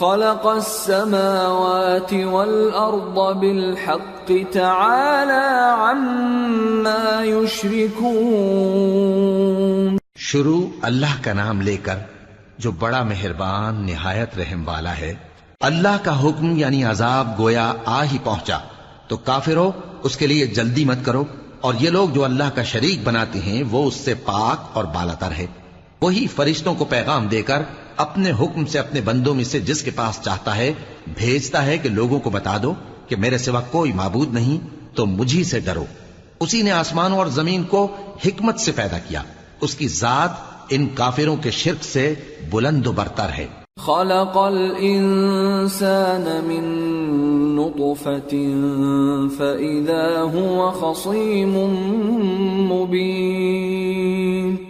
خلق السماوات والأرض بالحق تعالى عما يشركون. شروع اللہ کا نام لے کر جو بڑا مہربان، نہایت رحم والا ہے، اللہ کا حکم یعنی عذاب گویا آ ہی پہنچا۔ تو کافرو، اس کے لیے جلدی مت کرو۔ اور یہ لوگ جو اللہ کا شریک بناتے ہیں، وہ اس سے پاک اور بالاتر ہے۔ وہی فرشتوں کو پیغام دے کر اپنے حکم سے اپنے بندوں میں سے جس کے پاس چاہتا ہے، بھیجتا ہے کہ لوگوں کو بتا دو کہ میرے سوا کوئی معبود نہیں، تو مجھی سے ڈرو۔ اسی نے آسمانوں اور زمین کو حکمت سے پیدا کیا۔ اس کی ذات ان کافروں کے شرک سے بلند و برتر ہے۔ خلق الإنسان من نطفة فإذا هو خصيم مبين۔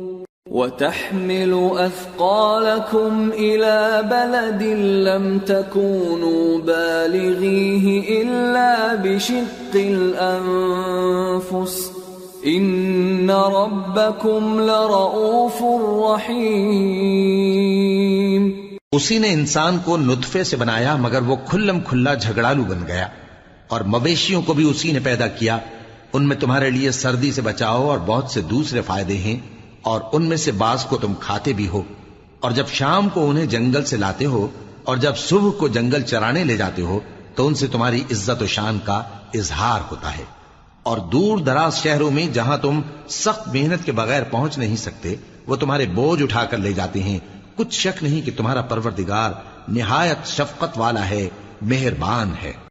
وتحمل أثقالكم إلى بلد لم تكونوا بالغيه إلا بشق الأنفس. إن ربكم لرؤوف رحيم. اسی نے انسان کو نطفے سے بنایا مگر وہ کھلم کھلا جھگڑالو بن گیا اور مویشیوں کو بھی اسی نے پیدا کیا۔ ان میں تمہارے لیے سردی سے بچاؤ اور بہت سے دوسرے فائدے ہیں۔ اور ان میں سے بعض کو تم کھاتے بھی ہو۔ اور جب شام کو انہیں جنگل سے لاتے ہو اور جب صبح کو جنگل چرانے لے جاتے ہو، تو ان سے تمہاری عزت و شان کا اظہار ہوتا ہے۔ اور دور دراز شہروں میں جہاں تم سخت محنت کے بغیر پہنچ نہیں سکتے، وہ تمہارے بوجھ اٹھا کر لے جاتے ہیں۔ کچھ شک نہیں کہ تمہارا پروردگار نہایت شفقت والا ہے، مہربان ہے۔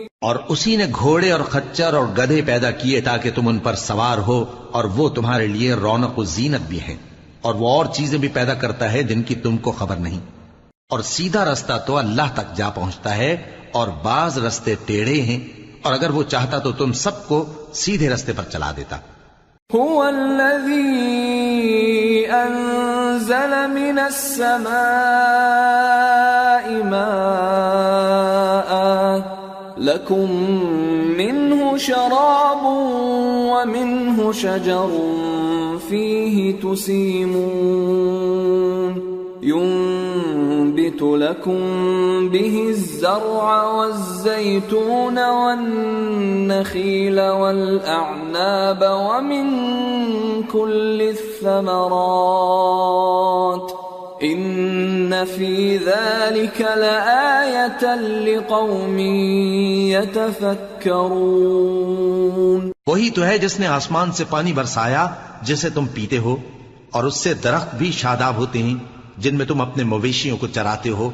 اور اسی نے گھوڑے اور خچر اور گدھے پیدا کیے تاکہ تم ان پر سوار ہو اور وہ تمہارے لیے رونق و زینت بھی ہیں اور وہ اور چیزیں بھی پیدا کرتا ہے جن کی تم کو خبر نہیں۔ اور سیدھا رستہ تو اللہ تک جا پہنچتا ہے اور بعض رستے ٹیڑھے ہیں اور اگر وہ چاہتا تو تم سب کو سیدھے رستے پر چلا دیتا۔ هو الذي أنزل من السماء ماء لكم منه شراب ومنه شجر فيه تسيمون ينبت لكم به الزرع والزيتون والنخيل والأعناب ومن كل الثمرات إن في ذلك لآية لقوم يتفكرون وہی تو ہے جس نے آسمان سے پانی برسایا، جسے تم پیتے ہو، اور اس سے درخت بھی شاداب ہوتے ہیں، جن میں تم اپنے مویشیوں کو چراتے ہو۔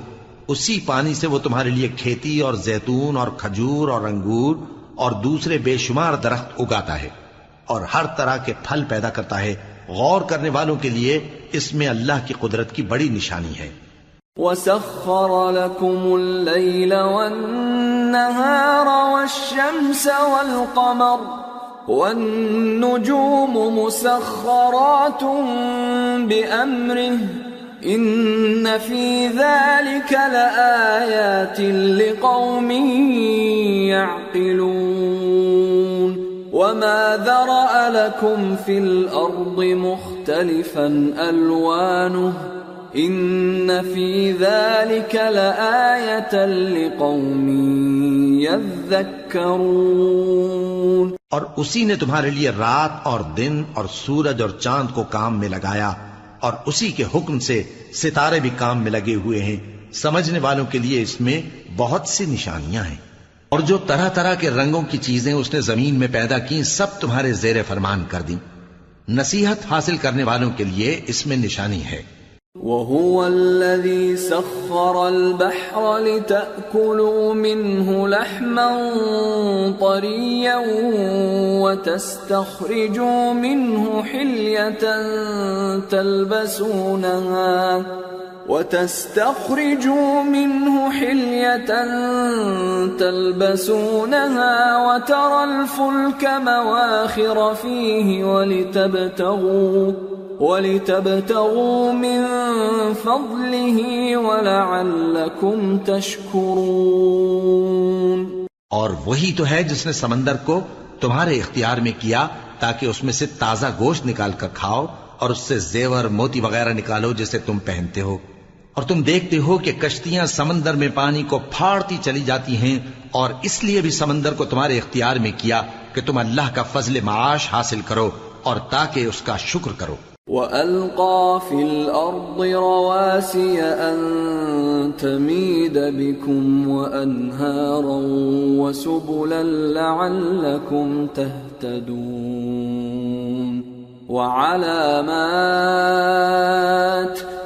اسی پانی سے وہ تمہارے لیے کھیتی اور زیتون اور کھجور اور انگور اور دوسرے بے شمار درخت اگاتا ہے، اور ہر طرح کے پھل پیدا کرتا ہے۔ غور کرنے والوں کے لیے اس میں اللہ کی قدرت کی بڑی نشانی ہے۔ وسخر لكم الليل والنهار والشمس والقمر والنجوم مسخرات بأمره إن في ذلك لآيات لقوم يعقلون وما ذرأ لكم في الأرض مختلفا ألوانه إن في ذلك لآية لقوم يذكرون اور اسی نے تمہارے لیے رات اور دن اور سورج اور چاند کو کام میں لگایا اور اسی کے حکم سے ستارے بھی کام میں لگے ہوئے ہیں۔ سمجھنے والوں کے لیے اس میں بہت سی نشانیاں ہیں۔ اور جو طرح طرح کے رنگوں کی چیزیں اس نے زمین میں پیدا کی سب تمہارے زیر فرمان کر دیں۔ نصیحت حاصل کرنے والوں کے لیے اس میں نشانی ہے۔ وهو الذي سخر البحر لتأكلوا منه لحما طريا وتستخرجوا منه حلية تلبسونها۔ وتستخرجوا منه حلية تلبسونها وترى الفلك مواخر فيه ولتبتغوا وَلِتَبْتَغُوا مِن فَضْلِهِ وَلَعَلَّكُمْ تَشْكُرُونَ. اور وہی تو ہے جس نے سمندر کو تمہارے اختیار میں کیا تاکہ اس میں سے تازہ گوشت نکال کر کھاؤ اور اس سے زیور، موتی وغیرہ نکالو جسے تم پہنتے ہو۔ اور تم دیکھتے ہو کہ کشتیاں سمندر میں پانی کو پھاڑتی چلی جاتی ہیں اور اس لیے بھی سمندر کو تمہارے اختیار میں کیا کہ تم اللہ کا فضل معاش حاصل کرو اور تاکہ اس کا شکر کرو۔ وَأَلْقَى فِي الْأَرْضِ رَوَاسِيَ أَن تَمِيدَ بِكُمْ وَأَنْهَارًا وَسُبُلًا لَعَلَّكُمْ تَهْتَدُونَ وَعَلَامَاتٍ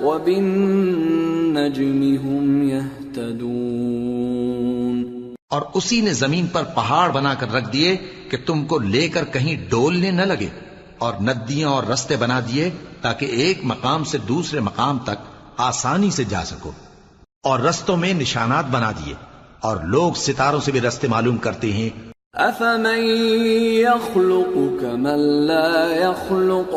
وَبِالنَّجْمِ هُمْ يَهْتَدُونَ۔ اور اسی نے زمین پر پہاڑ بنا کر رکھ دیے کہ تم کو لے کر کہیں ڈولنے نہ لگے اور ندیاں اور رستے بنا دیے تاکہ ایک مقام سے دوسرے مقام تک آسانی سے جا سکو۔ اور رستوں میں نشانات بنا دیے اور لوگ ستاروں سے بھی رستے معلوم کرتے ہیں۔ أَفَمَن يَخْلُقُ كَمَن لَّا يَخْلُقُ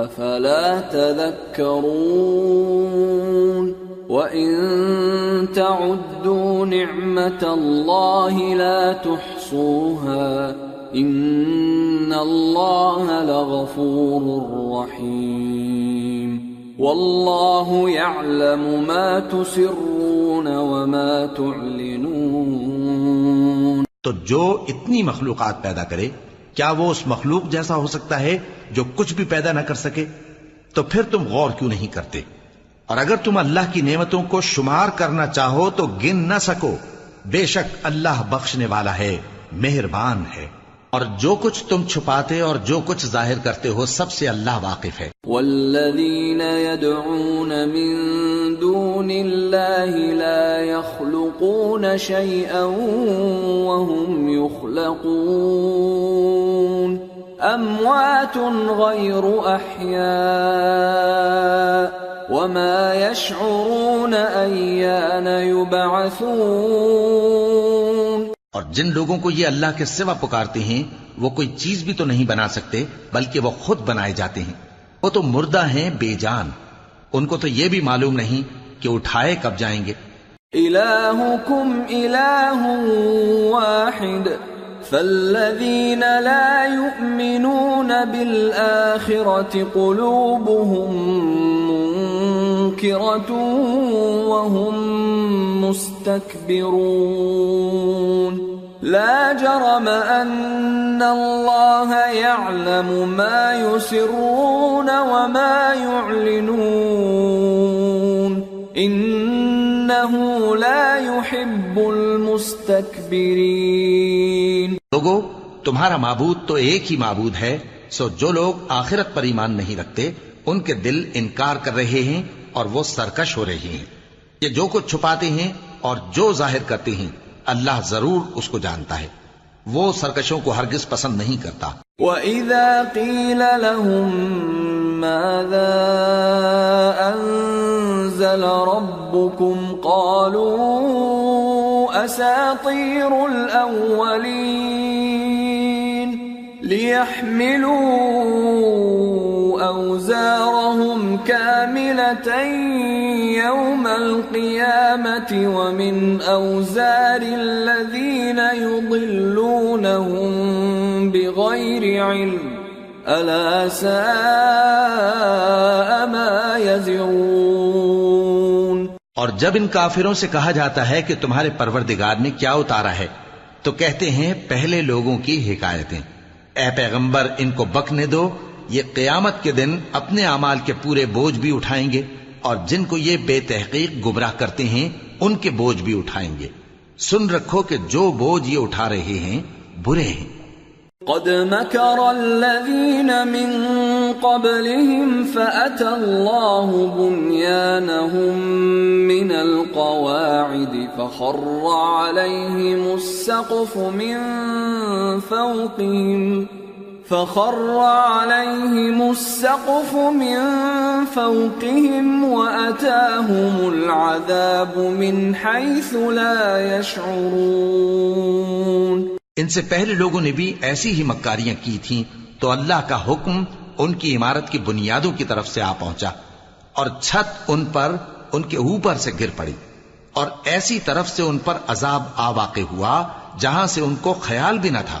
أَفَلَا تَذَكَّرُونَ وَإِن تَعُدُّوا نِعْمَةَ اللَّهِ لَا تُحْصُوهَا ان اللہ لغفور رحیم واللہ يعلم ما تسرون وما تعلنون تو جو اتنی مخلوقات پیدا کرے، کیا وہ اس مخلوق جیسا ہو سکتا ہے جو کچھ بھی پیدا نہ کر سکے؟ تو پھر تم غور کیوں نہیں کرتے؟ اور اگر تم اللہ کی نعمتوں کو شمار کرنا چاہو تو گن نہ سکو۔ بے شک اللہ بخشنے والا ہے، مہربان ہے۔ اور جو کچھ تم چھپاتے اور جو کچھ ظاہر کرتے ہو، سب سے اللہ واقف ہے۔ والذین يدعون من دون اللہ لا يخلقون شيئا وهم يخلقون اموات غیر احیاء۔ وما يشعرون ایان يبعثون اور جن لوگوں کو یہ اللہ کے سوا پکارتے ہیں وہ کوئی چیز بھی تو نہیں بنا سکتے بلکہ وہ خود بنائے جاتے ہیں۔ وہ تو مردہ ہیں بے جان۔ ان کو تو یہ بھی معلوم نہیں کہ اٹھائے کب جائیں گے۔ الہکم الہ واحد فالذین لا يؤمنون بالآخرة قلوبهم وهم مستكبرون لا جرم ان الله يعلم ما يسرون وما يعلنون انه لا يحب المستكبرين لوگو، تمہارا معبود تو ایک ہی معبود ہے، سو جو لوگ آخرت پر ایمان نہیں رکھتے، ان کے دل انکار کر رہے ہیں اور وہ سرکش ہو رہے ہیں۔ یہ جو کچھ چھپاتے ہیں اور جو ظاہر کرتے ہیں، اللہ ضرور اس کو جانتا ہے۔ وہ سرکشوں کو ہرگز پسند نہیں کرتا۔ وَإِذَا قِيلَ لَهُم مَّاذَا أَنزَلَ أنزل ربكم قالوا أساطير الأولين ليحملوا أوزارهم كاملة يوم القيامة ومن أوزار الذين يضلونهم بغير علم ألا ساء ما يزرون اور جب ان کافروں سے کہا جاتا ہے کہ تمہارے پروردگار نے کیا اتارا ہے، تو کہتے ہیں پہلے لوگوں کی حکایتیں۔ اے پیغمبر، ان کو بکنے دو یہ قیامت کے دن اپنے اعمال کے پورے بوجھ بھی اٹھائیں گے اور جن کو یہ بے تحقیق گمراہ کرتے ہیں، ان کے بوجھ بھی اٹھائیں گے۔ سن رکھو کہ جو بوجھ یہ اٹھا رہے ہیں، برے ہیں۔ قد مكر الذين من قبلهم فأتى الله بنيانهم من القواعد فخر عليهم السقف من فوقهم فخر عليهم السقف من فوقهم وأتاهم العذاب من حيث لا يشعرون. ان سے پہلے لوگوں نے بھی ایسی ہی مکاریاں کی تھیں تو اللہ کا حکم ان کی عمارت کی بنیادوں کی طرف سے آ پہنچا اور چھت ان پر ان کے اوپر سے گر پڑی اور ایسی طرف سے ان پر عذاب آ واقع ہوا جہاں سے ان کو خیال بھی نہ تھا۔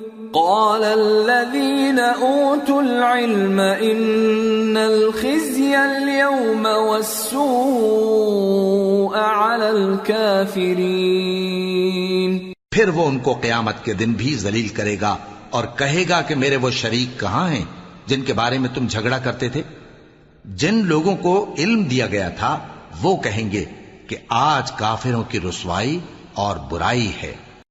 قال الذين أوتوا العلم إن الخزي اليوم والسوء على الكافرين. پھر وہ ان کو قیامت کے دن بھی ذلیل کرے گا اور کہے گا کہ میرے وہ شریک کہاں ہیں جن کے بارے میں تم جھگڑا کرتے تھے؟ جن لوگوں کو علم دیا گیا تھا وہ کہیں گے کہ آج کافروں کی رسوائی اور برائی ہے۔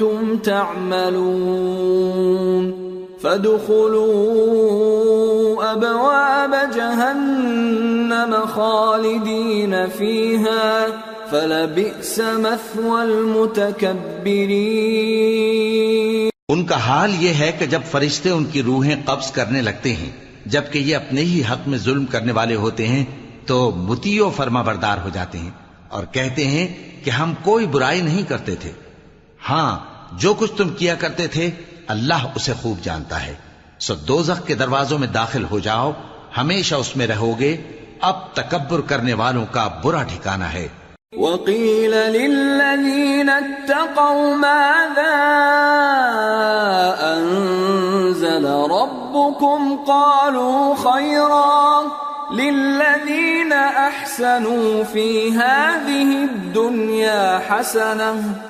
كنتم تعملون فادخلوا أبواب جهنم خالدين فيها فلبئس مثوى المتكبرين ان کا حال یہ ہے کہ جب فرشتے ان کی روحیں قبض کرنے لگتے ہیں، جبکہ یہ اپنے ہی حق میں ظلم کرنے والے ہوتے ہیں، تو متیو فرما بردار ہو جاتے ہیں اور کہتے ہیں کہ ہم کوئی برائی نہیں کرتے تھے۔ ہاں جو کچھ تم کیا کرتے تھے، اللہ اسے خوب جانتا ہے۔ سو دوزخ کے دروازوں میں داخل ہو جاؤ، ہمیشہ اس میں رہو گے اب تکبر کرنے والوں کا برا ٹھکانہ ہے۔ وقيل للذين اتقوا ماذا أنزل ربكم قالوا خيرا للذين أحسنوا في هذه الدنيا حسنة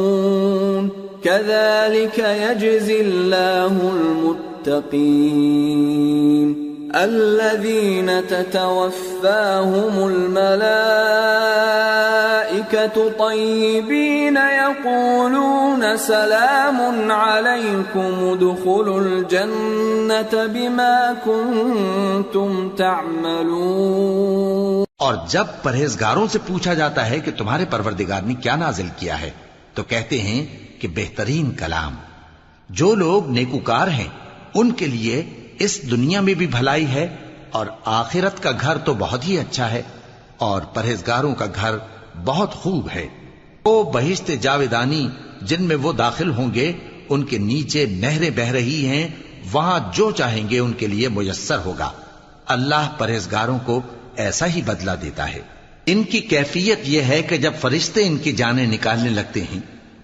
كذلك يجزي الله المتقين الذين تتوفاهم الملائكة طيبين يقولون سلام عليكم ادخلوا الجنة بما كنتم تعملون اور جب پرہیزگاروں سے پوچھا جاتا ہے کہ تمہارے پروردگار نے کیا نازل کیا ہے، تو کہتے ہیں کہ بہترین کلام۔ جو لوگ نیکوکار ہیں، ان کے لیے اس دنیا میں بھی بھلائی ہے اور آخرت کا گھر تو بہت ہی اچھا ہے اور پرہیزگاروں کا گھر بہت خوب ہے۔ وہ بہشت جاویدانی جن میں وہ داخل ہوں گے، ان کے نیچے نہریں بہ رہی ہیں، وہاں جو چاہیں گے ان کے لیے میسر ہوگا۔ اللہ پرہیزگاروں کو ایسا ہی بدلہ دیتا ہے۔ ان کی کیفیت یہ ہے کہ جب فرشتے ان کی جانیں نکالنے لگتے ہیں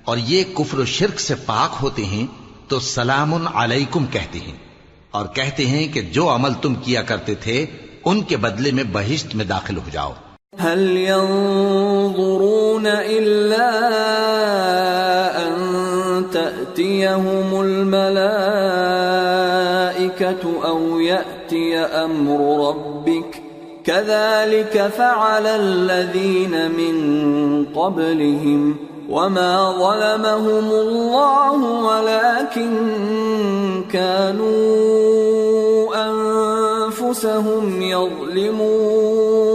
اور یہ کفر و شرک سے پاک ہوتے ہیں تو سلام علیکم کہتے ہیں اور کہتے ہیں کہ جو عمل تم کیا کرتے تھے، ان کے بدلے میں بہشت میں داخل ہو جاؤ۔ هل ينظرون إلا أن تأتيهم الملائكة أو يأتي أمر ربك؟ كذلك فعل الذين من قبلهم. وما ظلمهم الله ولكن كانوا أنفسهم يظلمون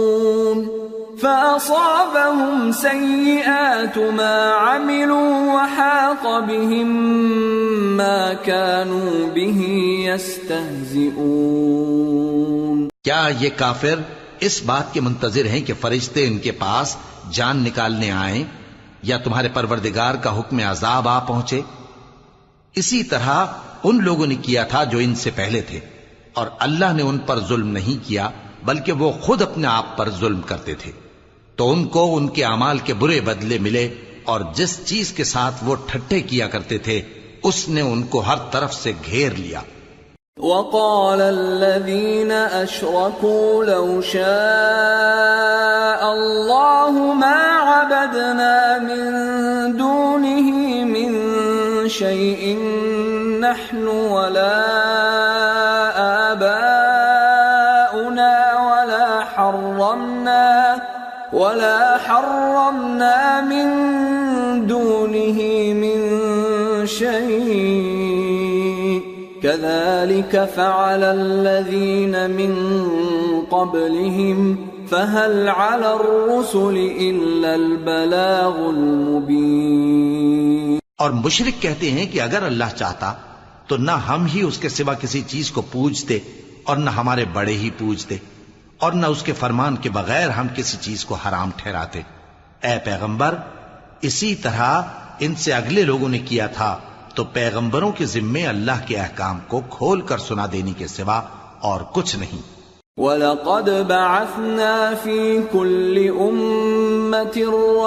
فأصابهم سيئات ما عملوا وحاق بهم ما كانوا به يستهزئون کیا یہ کافر اس بات کے منتظر ہیں کہ فرشتے ان کے پاس جان نکالنے آئیں یا تمہارے پروردگار کا حکم عذاب آ پہنچے؟ اسی طرح ان لوگوں نے کیا تھا جو ان سے پہلے تھے، اور اللہ نے ان پر ظلم نہیں کیا، بلکہ وہ خود اپنے آپ پر ظلم کرتے تھے۔ تو ان کو ان کے اعمال کے برے بدلے ملے، اور جس چیز کے ساتھ وہ ٹھٹے کیا کرتے تھے، اس نے ان کو ہر طرف سے گھیر لیا۔ وقال الذين أشركوا لو شاء الله ما عبدنا من دونه من شيء نحن ولا كذلك فعل الذين من قبلهم فهل على الرسل إلا البلاغ المبين اور مشرک کہتے ہیں کہ اگر اللہ چاہتا تو نہ ہم ہی اس کے سوا کسی چیز کو پوجتے اور نہ ہمارے بڑے ہی پوجتے اور نہ اس کے فرمان کے بغیر ہم کسی چیز کو حرام ٹھہراتے۔ اے پیغمبر، اسی طرح ان سے اگلے لوگوں نے کیا تھا۔ تو پیغمبروں کے ذمے اللہ کے احکام کو کھول کر سنا دینے کے سوا اور کچھ نہیں۔ وَلَقَدْ بَعَثْنَا فِي كُلِّ أُمَّةٍ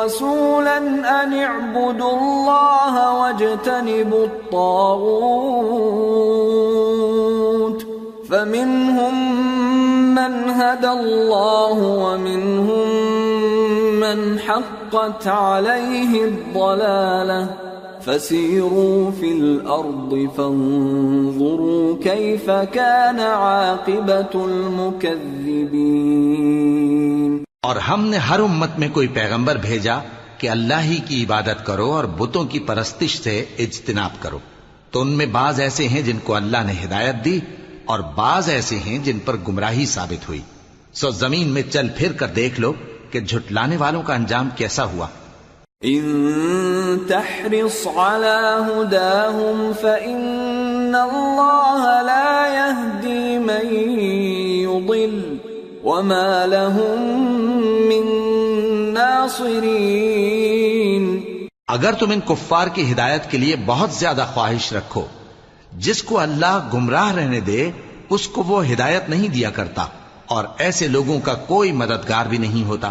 رَسُولًا أَنِ اعْبُدُوا اللَّهَ وَاجْتَنِبُوا الطَّاغُوتَ فَمِنْهُمْ مَنْ هَدَى اللَّهُ وَمِنْهُمْ مَنْ حَقَّتْ عَلَيْهِ الضَّلَالَةُ فسيروا في الأرض فانظروا كيف كان عاقبة المكذبين. اور ہم نے ہر امت میں کوئی پیغمبر بھیجا کہ اللہ ہی کی عبادت کرو اور بتوں کی پرستش سے اجتناب کرو۔ تو ان میں بعض ایسے ہیں جن کو اللہ نے ہدایت دی اور بعض ایسے ہیں جن پر گمراہی ثابت ہوئی۔ سو زمین میں چل پھر کر دیکھ لو کہ جھٹلانے والوں کا انجام کیسا ہوا۔ إن تحرص على هداهم فإن الله لا يهدي من يضل وما لهم من ناصرين۔ اگر تم ان کفار کی ہدایت کے لیے بہت زیادہ خواہش رکھو، جس کو اللہ گمراہ رہنے دے، اس کو وہ ہدایت نہیں دیا کرتا، اور ایسے لوگوں کا کوئی مددگار بھی نہیں ہوتا۔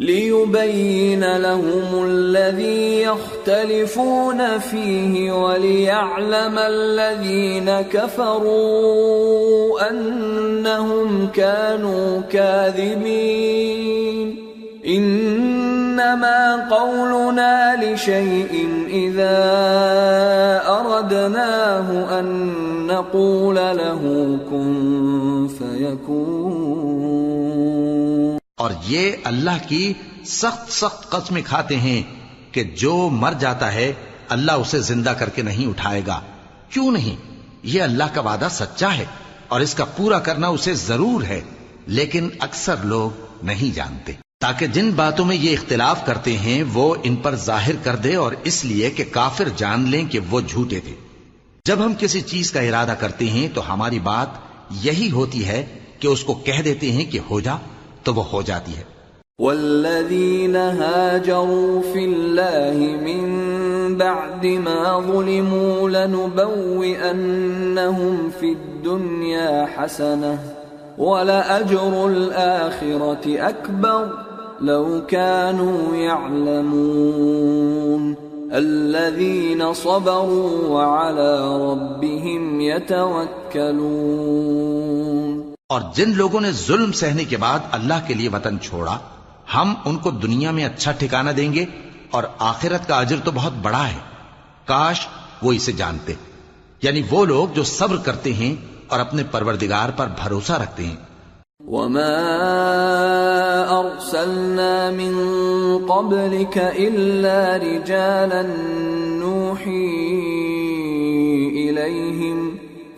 لِيُبَيِّنَ لَهُمُ الَّذِي يَخْتَلِفُونَ فِيهِ وَلِيَعْلَمَ الَّذِينَ كَفَرُوا أَنَّهُمْ كَانُوا كَاذِبِينَ إِنَّمَا قَوْلُنَا لِشَيْءٍ إِذَا أَرَدْنَاهُ أَن نَّقُولَ لَهُ كُن فَيَكُونُ اور یہ اللہ کی سخت سخت قسمیں کھاتے ہیں کہ جو مر جاتا ہے، اللہ اسے زندہ کر کے نہیں اٹھائے گا۔ کیوں نہیں؟ یہ اللہ کا وعدہ سچا ہے اور اس کا پورا کرنا اسے ضرور ہے، لیکن اکثر لوگ نہیں جانتے۔ تاکہ جن باتوں میں یہ اختلاف کرتے ہیں، وہ ان پر ظاہر کر دے اور اس لیے کہ کافر جان لیں کہ وہ جھوٹے تھے۔ جب ہم کسی چیز کا ارادہ کرتے ہیں، تو ہماری بات یہی ہوتی ہے کہ اس کو کہہ دیتے ہیں کہ ہو جا۔ تو وہ ہو جاتی ہے۔ والذين هاجروا في الله من بعد ما ظلموا لنبوئنهم في الدنيا حسنة ولأجر الآخرة أكبر لو كانوا يعلمون الذين صبروا وعلى ربهم يتوكلون اور جن لوگوں نے ظلم سہنے کے بعد اللہ کے لیے وطن چھوڑا، ہم ان کو دنیا میں اچھا ٹھکانہ دیں گے اور آخرت کا اجر تو بہت بڑا ہے۔ کاش وہ اسے جانتے۔ یعنی وہ لوگ جو صبر کرتے ہیں اور اپنے پروردگار پر بھروسہ رکھتے ہیں۔ وما ارسلنا من قبلك الا رجالا نوحي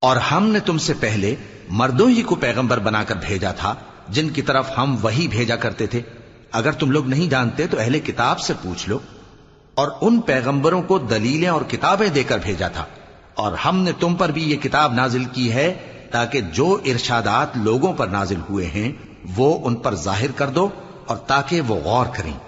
اور ہم نے تم سے پہلے مردوں ہی کو پیغمبر بنا کر بھیجا تھا، جن کی طرف ہم وہی بھیجا کرتے تھے۔ اگر تم لوگ نہیں جانتے تو اہل کتاب سے پوچھ لو۔ اور ان پیغمبروں کو دلیلیں اور کتابیں دے کر بھیجا تھا۔ اور ہم نے تم پر بھی یہ کتاب نازل کی ہے تاکہ جو ارشادات لوگوں پر نازل ہوئے ہیں، وہ ان پر ظاہر کر دو اور تاکہ وہ غور کریں۔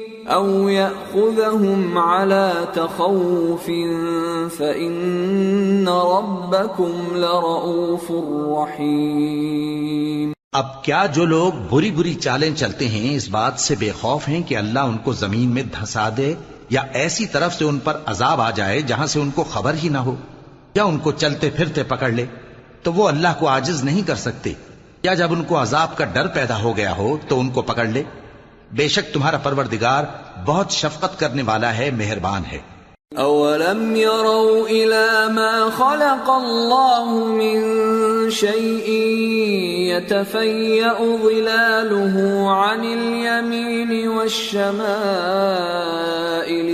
أو يأخذهم على تخوف فإن ربكم لرؤوف رحيم اب کیا جو لوگ بری بری چالیں چلتے ہیں اس بات سے بے خوف ہیں کہ اللہ ان کو زمین میں دھسا دے یا ایسی طرف سے ان پر عذاب آ جائے جہاں سے ان کو خبر ہی نہ ہو یا ان کو چلتے پھرتے پکڑ لے، تو وہ اللہ کو عاجز نہیں کر سکتے۔ یا جب ان کو عذاب کا ڈر پیدا ہو گیا ہو تو ان کو پکڑ لے۔ بے شک تمہارا پروردگار بہت شفقت کرنے والا ہے، مہربان ہے۔ اولم يروا الى ما خلق الله من شيء يتفيأ ظلاله عن اليمين والشمائل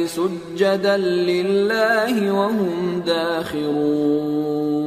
سجدا لله وهم داخرون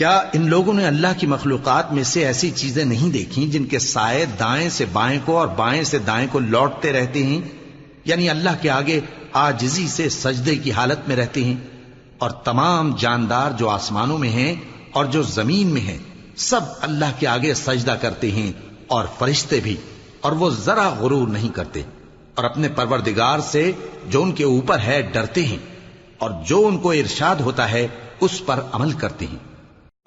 کیا ان لوگوں نے اللہ کی مخلوقات میں سے ایسی چیزیں نہیں دیکھی جن کے سائے دائیں سے بائیں کو اور بائیں سے دائیں کو لوٹتے رہتے ہیں؟ یعنی اللہ کے آگے آجزی سے سجدے کی حالت میں رہتے ہیں اور تمام جاندار جو آسمانوں میں ہیں اور جو زمین میں ہیں، سب اللہ کے آگے سجدہ کرتے ہیں اور فرشتے بھی، اور وہ ذرا غرور نہیں کرتے اور اپنے پروردگار سے جو ان کے اوپر ہے، ڈرتے ہیں اور جو ان کو ارشاد ہوتا ہے، اس پر عمل کرتے ہیں۔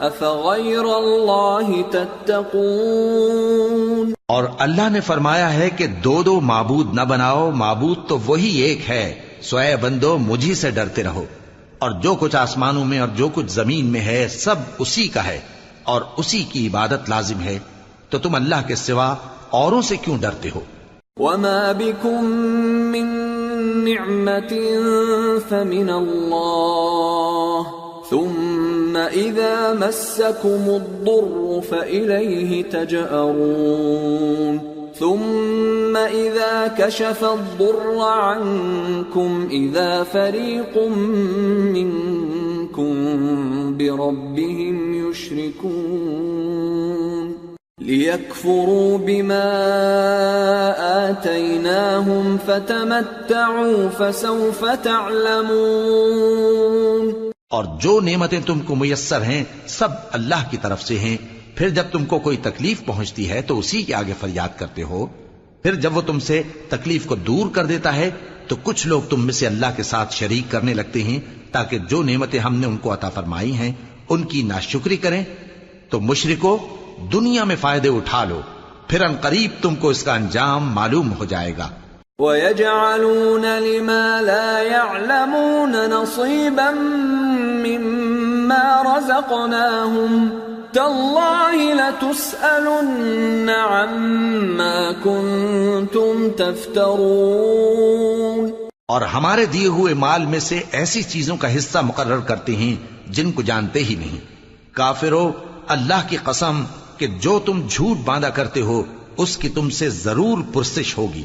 أفغير الله تتقون؟ اور اللہ نے فرمایا ہے کہ دو دو معبود نہ بناؤ معبود تو وہی ایک ہے۔ سوئے بندو مجھی سے ڈرتے رہو۔ اور جو کچھ آسمانوں میں اور جو کچھ زمین میں ہے سب اسی کا ہے۔ اور اسی کی عبادت لازم ہے۔ تو تم اللہ کے سوا اوروں سے کیوں ڈرتے ہو؟ وما بكم من نعمة فمن الله ثم إذا مسكم الضر فإليه تجأرون ثم إذا كشف الضر عنكم إذا فريق منكم بربهم يشركون ليكفروا بما آتيناهم فتمتعوا فسوف تعلمون اور جو نعمتیں تم کو میسر ہیں، سب اللہ کی طرف سے ہیں۔ پھر جب تم کو کوئی تکلیف پہنچتی ہے، تو اسی کے آگے فریاد کرتے ہو۔ پھر جب وہ تم سے تکلیف کو دور کر دیتا ہے، تو کچھ لوگ تم میں سے اللہ کے ساتھ شریک کرنے لگتے ہیں، تاکہ جو نعمتیں ہم نے ان کو عطا فرمائی ہیں، ان کی ناشکری کریں۔ تو مشرکو، دنیا میں فائدے اٹھا لو۔ پھر ان قریب تم کو اس کا انجام معلوم ہو جائے گا۔ ويجعلون لما لا يعلمون نصيبا مما رزقناهم تالله لتسألن عما كنتم تفترون اور ہمارے دیے ہوئے مال میں سے ایسی چیزوں کا حصہ مقرر کرتے ہیں جن کو جانتے ہی نہیں۔ کافرو، اللہ کی قسم کہ جو تم جھوٹ باندھا کرتے ہو، اس کی تم سے ضرور پرسش ہوگی۔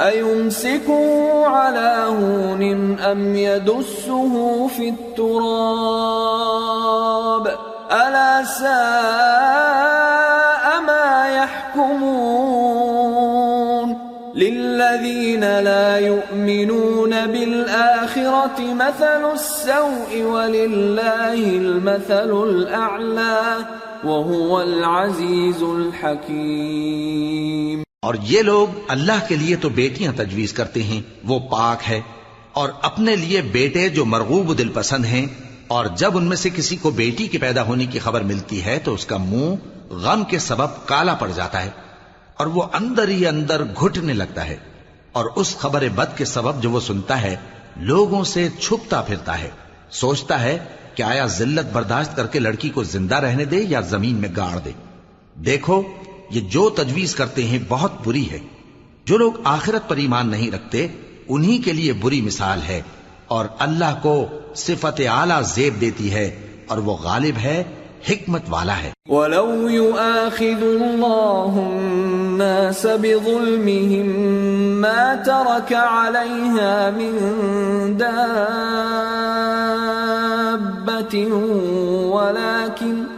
أيمسكه على هون أم يدسه في للذين لا يؤمنون بالآخرة مثل السوء ولله المثل الأعلى وهو العزيز الحكيم اور یہ لوگ اللہ کے لیے تو بیٹیاں تجویز کرتے ہیں، وہ پاک ہے۔ اور اپنے لیے بیٹے جو مرغوب دل پسند ہیں، اور جب ان میں سے کسی کو بیٹی کے پیدا ہونے کی خبر ملتی ہے، تو اس کا منہ غم کے سبب کالا پڑ جاتا ہے۔ اور وہ اندر ہی اندر گھٹنے لگتا ہے۔ اور اس خبر بد کے سبب جو وہ سنتا ہے، لوگوں سے چھپتا پھرتا ہے۔ سوچتا ہے کہ آیا ذلت برداشت کر کے لڑکی کو زندہ رہنے دے یا زمین میں گاڑ دے۔ دیکھو یہ جو تجویز کرتے ہیں بہت بری ہے۔ جو لوگ آخرت پر ایمان نہیں رکھتے، انہی کے لیے بری مثال ہے۔ اور اللہ کو صفت اعلی زیب دیتی ہے، اور وہ غالب ہے، حکمت والا ہے۔ ولو يؤاخذ الله الناس بظلمهم ما ترك عليها من دابة ولكن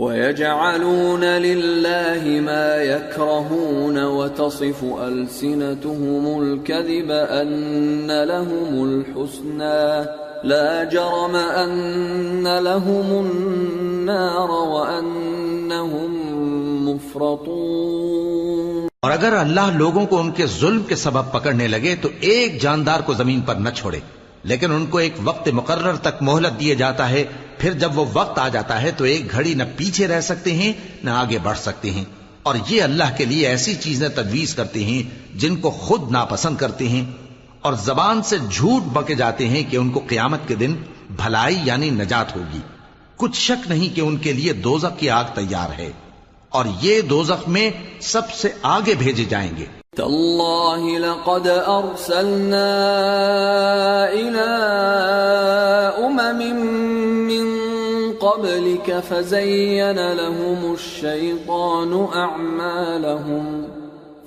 ويجعلون لله ما يكرهون وتصف ألسنتهم الكذب أن لهم الحسنى لا جرم أن لهم النار وأنهم مفرطون اور اگر اللہ لوگوں کو ان کے ظلم کے سبب پکڑنے لگے تو ایک جاندار کو زمین پر نہ چھوڑے، لیکن ان کو ایک وقت مقرر تک مہلت دیے جاتا ہے پھر جب وہ وقت آ جاتا ہے تو ایک گھڑی نہ پیچھے رہ سکتے ہیں، نہ آگے بڑھ سکتے ہیں۔ اور یہ اللہ کے لیے ایسی چیزیں تجویز کرتے ہیں جن کو خود ناپسند کرتے ہیں۔ اور زبان سے جھوٹ بکے جاتے ہیں کہ ان کو قیامت کے دن بھلائی یعنی نجات ہوگی۔ کچھ شک نہیں کہ ان کے لیے دوزخ کی آگ تیار ہے۔ اور یہ دوزخ میں سب سے آگے بھیجے جائیں گے۔ تالله لقد أرسلنا إلى أمم من قبلك فزين لهم الشيطان أعمالهم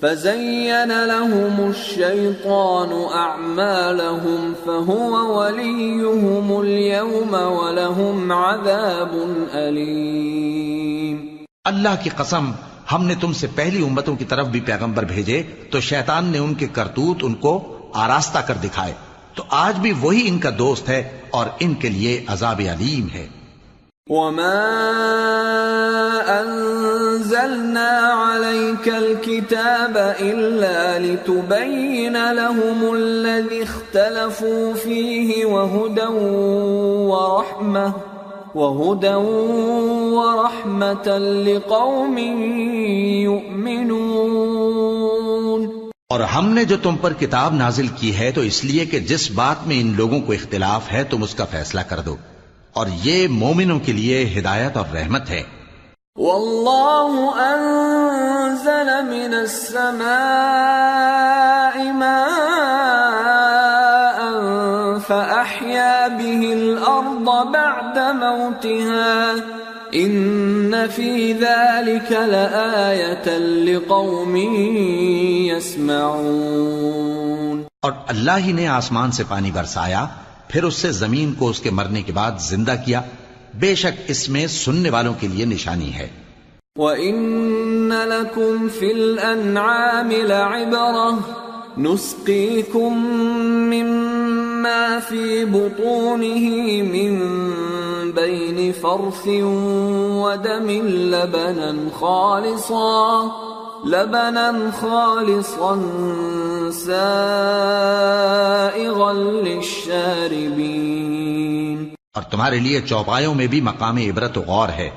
فزين لهم الشيطان أعمالهم فهو وليهم اليوم ولهم عذاب أليم اللہ کی قسم ہم نے تم سے پہلی امتوں کی طرف بھی پیغمبر بھیجے تو شیطان نے ان کے کرتوت ان کو آراستہ کر دکھائے۔ تو آج بھی وہی ان کا دوست ہے اور ان کے لیے عذاب علیم ہے۔ وما أنزلنا عليك الكتاب إلا لتبين لهم الذي اختلفوا فيه وهدى ورحمة وهدى ورحمة لقوم يؤمنون. اور ہم نے جو تم پر کتاب نازل کی ہے تو اس لیے کہ جس بات میں ان لوگوں کو اختلاف ہے تم اس کا فیصلہ کر دو۔ اور یہ مومنوں کے لیے ہدایت اور رحمت ہے۔ والله أنزل من السماء بعد موتها. إن في ذلك لآية لقوم يسمعون. اور اللہ ہی نے آسمان سے پانی برسایا پھر اس سے زمین کو اس کے مرنے کے بعد زندہ کیا۔ بے شک اس میں سننے والوں کے لیے نشانی ہے۔ وَإِنَّ لَكُمْ فِي الْأَنْعَامِ لَعِبْرَةً نُسْقِيكُم مِّمَّا فِي بُطُونِهِ مِن بَيْنِ فَرْثٍ وَدَمٍ لَبَنًا خَالِصًا لَبَنًا خَالِصًا سَائِغًا لِلشَّارِبِينَ. اور تمہارے لیے چوپایوں میں بھی مقام عبرت و غور ہے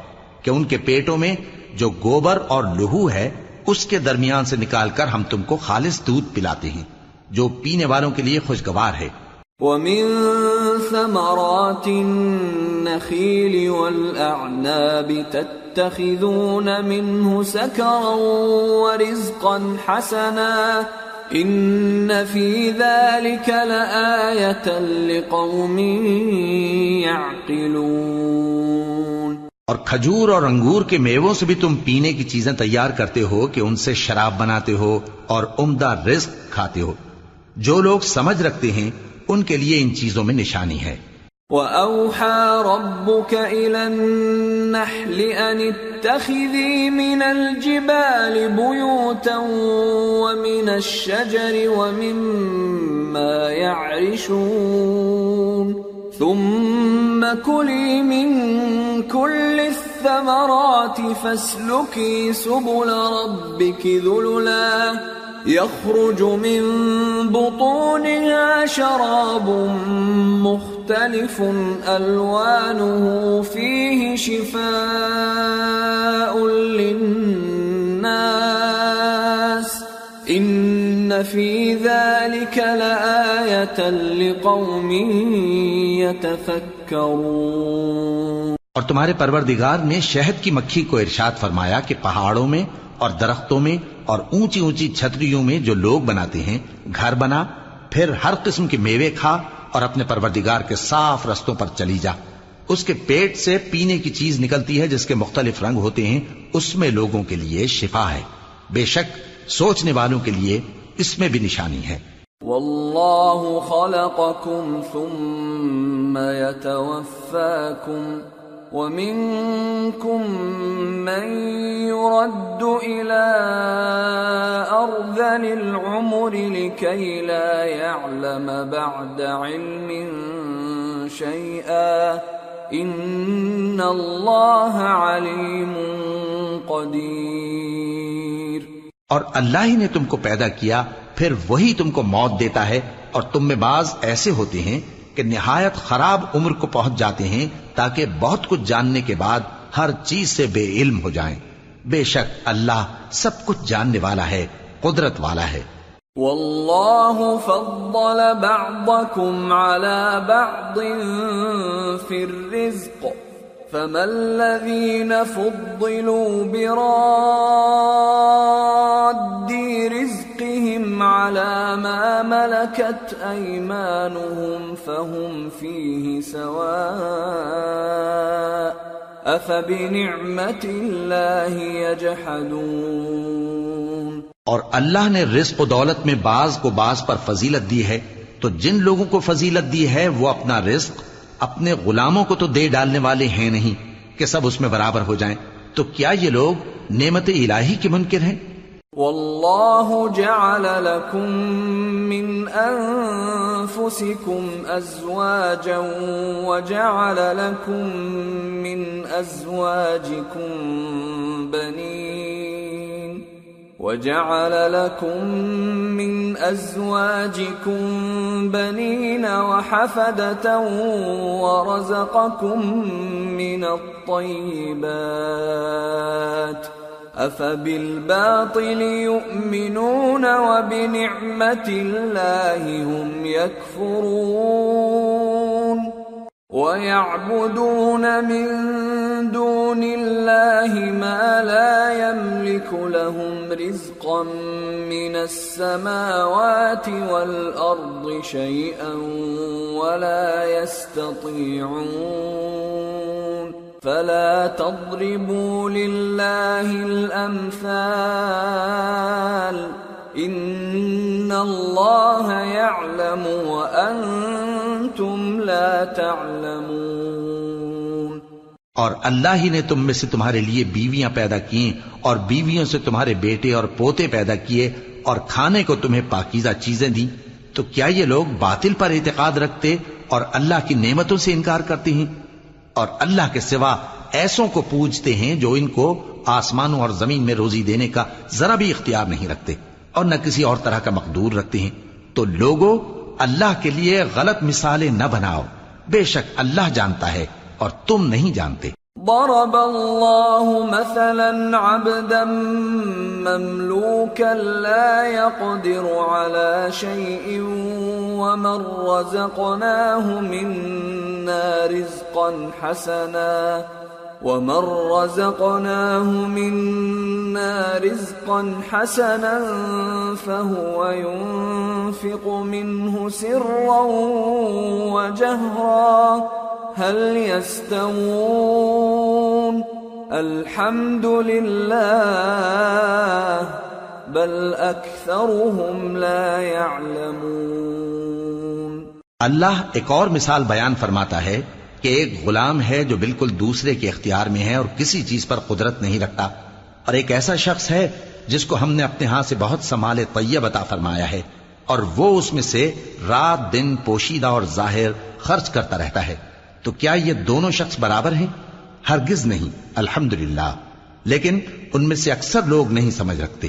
کہ ان کے پیٹوں میں جو گوبر اور لہو ہے، اس کے درمیان سے نکال کر ہم تم کو خالص دودھ پلاتے ہیں، جو پینے والوں کے لیے خوشگوار ہے۔ وَمِن ثَمَرَاتِ النَّخِيلِ وَالْأَعْنَابِ تَتَّخِذُونَ مِنْهُ سَكَرًا وَرِزْقًا حَسَنًا ان فی ذلك لآیتا لقوم یعقلون اور کھجور اور انگور کے میووں سے بھی تم پینے کی چیزیں تیار کرتے ہو کہ ان سے شراب بناتے ہو اور عمدہ رزق کھاتے ہو۔ جو لوگ سمجھ رکھتے ہیں ان کے لیے ان چیزوں میں نشانی ہے۔ وَأَوْحَى رَبُّكَ إِلَى النَّحْلِ أَنِ اتَّخِذِي مِنَ الْجِبَالِ بُيُوتًا وَمِنَ الشَّجَرِ وَمِمَّا يَعْرِشُونَ ثُمَّ كُلِي مِن كُلِّ الثَّمَرَاتِ فَاسْلُكِي سُبُلَ رَبِّكِ ذُلُلًا يخرج من بطونها شراب مختلف، ألوانه فيه شفاء للناس. إن في ذلك لآية لقوم يتفكرون. اور تمہارے پروردگار نے شہد کی مکھی کو ارشاد فرمایا کہ پہاڑوں میں اور درختوں میں اور اونچی اونچی چھتریوں میں جو لوگ بناتے ہیں، گھر بنا، پھر ہر قسم کے میوے کھا اور اپنے پروردگار کے صاف رستوں پر چلی جا۔ اس کے پیٹ سے پینے کی چیز نکلتی ہے جس کے مختلف رنگ ہوتے ہیں، اس میں لوگوں کے لیے شفا ہے۔ بے شک سوچنے والوں کے لیے اس میں بھی نشانی ہے۔ واللہ خلقکم ثم ومنكم من يرد إلى أرذل العمر لكي لا يعلم بعد علم شيئا إن الله عليم قدير اور اللہ ہی نے تم کو پیدا کیا، پھر وہی تم کو موت دیتا ہے اور تم میں بعض ایسے ہوتے ہیں کہ نہایت خراب عمر کو پہنچ جاتے ہیں تاکہ بہت کچھ جاننے کے بعد ہر چیز سے بے علم ہو جائیں۔ بے شک اللہ سب کچھ جاننے والا ہے، قدرت والا ہے۔ واللہ فضل بعضكم على بعض في الرزق۔ فما الذين فضلوا براد رزقهم على ما ملكت أيمانهم فهم فيه سواء أفبنعمة الله يجحدون اور اللہ نے رزق و دولت میں بعض کو بعض پر فضیلت دی ہے تو جن لوگوں کو فضیلت دی ہے وہ اپنا رزق اپنے غلاموں کو تو دے ڈالنے والے ہیں نہیں کہ سب اس میں برابر ہو جائیں۔ تو کیا یہ لوگ نعمت الہی کے منکر ہیں؟ والله جعل لكم من انفسكم ازواجا وجعل لكم من ازواجكم وجعل لكم من ازواجكم بنين وحفدة ورزقكم من الطيبات افبالباطل يؤمنون وبنعمة الله هم يكفرون ويعبدون من دون الله ما لا يملك لهم رزقا من السماوات والارض شيئا ولا يستطيعون فلا تضربوا لله الامثال ان الله يعلم وانتم لا تعلمون اور اللہ ہی نے تم میں سے تمہارے لیے بیویاں پیدا کی اور بیویوں سے تمہارے بیٹے اور پوتے پیدا کیے اور کھانے کو تمہیں پاکیزہ چیزیں دی تو کیا یہ لوگ باطل پر اعتقاد رکھتے اور اللہ کی نعمتوں سے انکار کرتے ہیں؟ اور اللہ کے سوا ایسوں کو پوجتے ہیں جو ان کو آسمانوں اور زمین میں روزی دینے کا ذرا بھی اختیار نہیں رکھتے اور نہ کسی اور طرح کا مقدور رکھتے ہیں۔ تو لوگوں اللہ کے لیے غلط مثالیں نہ بناؤ۔ بے شک اللہ جانتا ہے اور تم نہیں جانتے۔ ضرب الله مثلا عبدا مملوكا لا يقدر على شيء ومن رزقناه منا رزقا حسنا۔ ومن رزقناه منا رزقا حسنا فهو ينفق منه سرا وجهرا هل يستوون الحمد لله بل اكثرهم لا يعلمون اللہ ایک اور مثال بیان فرماتا ہے کہ ایک غلام ہے جو بالکل دوسرے کے اختیار میں ہے اور کسی چیز پر قدرت نہیں رکھتا۔ اور ایک ایسا شخص ہے جس کو ہم نے اپنے ہاں سے بہت سمال طیب عطا فرمایا ہے اور وہ اس میں سے رات دن پوشیدہ اور ظاہر خرچ کرتا رہتا ہے۔ تو کیا یہ دونوں شخص برابر ہیں؟ ہرگز نہیں، الحمدللہ۔ لیکن ان میں سے اکثر لوگ نہیں سمجھ رکھتے۔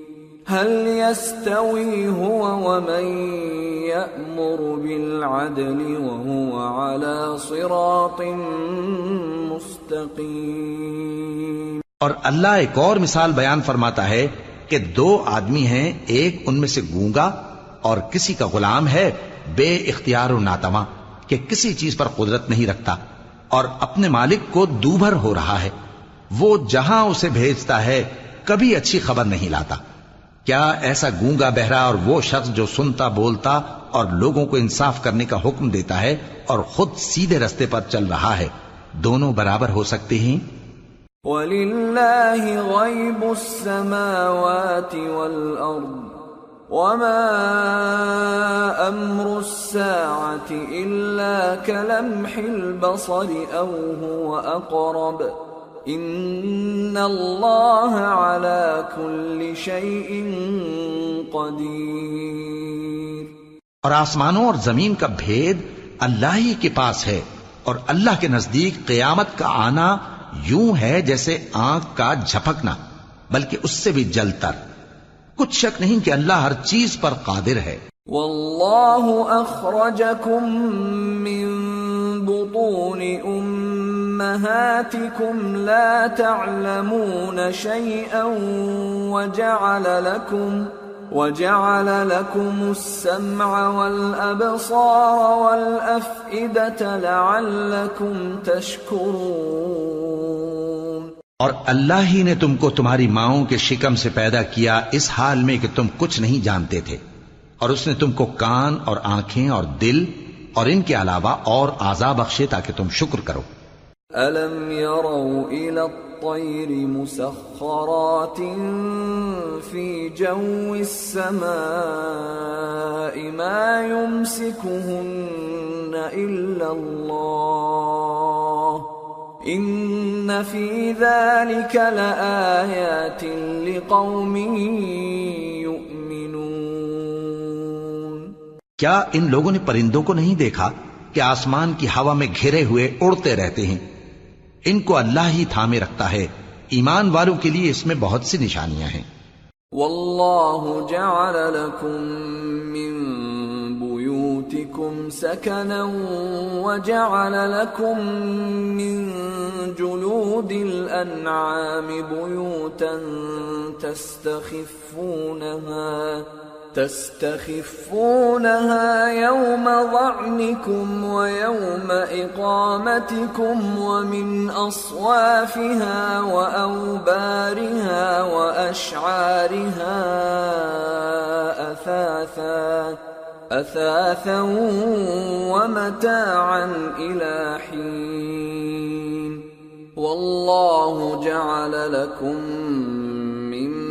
هل يستوي هو ومن يأمر بالعدل وهو على صراط مستقيم؟ اور اللہ ایک اور مثال بیان فرماتا ہے کہ دو آدمی ہیں، ایک ان میں سے گونگا اور کسی کا غلام ہے، بے اختیار و ناتواں کہ کسی چیز پر قدرت نہیں رکھتا اور اپنے مالک کو دوبھر ہو رہا ہے۔ وہ جہاں اسے بھیجتا ہے، کبھی اچھی خبر نہیں لاتا۔ کیا ایسا گونگا بہرا اور وہ شخص جو سنتا بولتا اور لوگوں کو انصاف کرنے کا حکم دیتا ہے اور خود سیدھے رستے پر چل رہا ہے، دونوں برابر ہو سکتے ہیں؟ وَلِلَّهِ غَيْبُ السَّمَاوَاتِ وَالْأَرْضِ وَمَا أَمْرُ السَّاعَةِ إِلَّا كَلَمْحِ الْبَصَرِ أَوْ هُوَ أَقْرَبُ ان اللہ على كل شيء قدیر اور آسمانوں اور زمین کا بھید اللہ ہی کے پاس ہے اور اللہ کے نزدیک قیامت کا آنا یوں ہے جیسے آنکھ کا جھپکنا بلکہ اس سے بھی جل تر۔ کچھ شک نہیں کہ اللہ ہر چیز پر قادر ہے۔ واللہ اخرجکم من بطون امہاتکم لا تعلمون شیئا وجعل لکم وجعل لكم السمع والأبصار والأفئدة لعلكم تشكرون اور اللہ ہی نے تم کو تمہاری ماؤں کے شکم سے پیدا کیا اس حال میں کہ تم کچھ نہیں جانتے تھے اور اس نے تم کو کان اور آنکھیں اور دل اور ان کے علاوہ اور آزا بخشے تاکہ تم شکر کرو۔ ألم يروا إلى الطير مسخرات في جو السماء ما يمسكهن إلا الله إن في ذلك لآيات لقوم يؤمنون۔ کیا ان لوگوں نے پرندوں کو نہیں دیکھا کہ آسمان کی ہوا میں گھرے ہوئے اڑتے رہتے ہیں؟ ان کو اللہ ہی تھامے رکھتا ہے۔ ایمان والوں کے لیے اس میں بہت سی نشانیاں ہیں۔ والله جعل لكم من بيوتكم سكنا وجعل لكم من جلود الأنعام بيوتا تستخفونها تستخفونها يوم ظعنكم ويوم إقامتكم ومن أصوافها وأوبارها وأشعارها أثاثا أثاثا ومتاعا إلى حين. والله جعل لكم من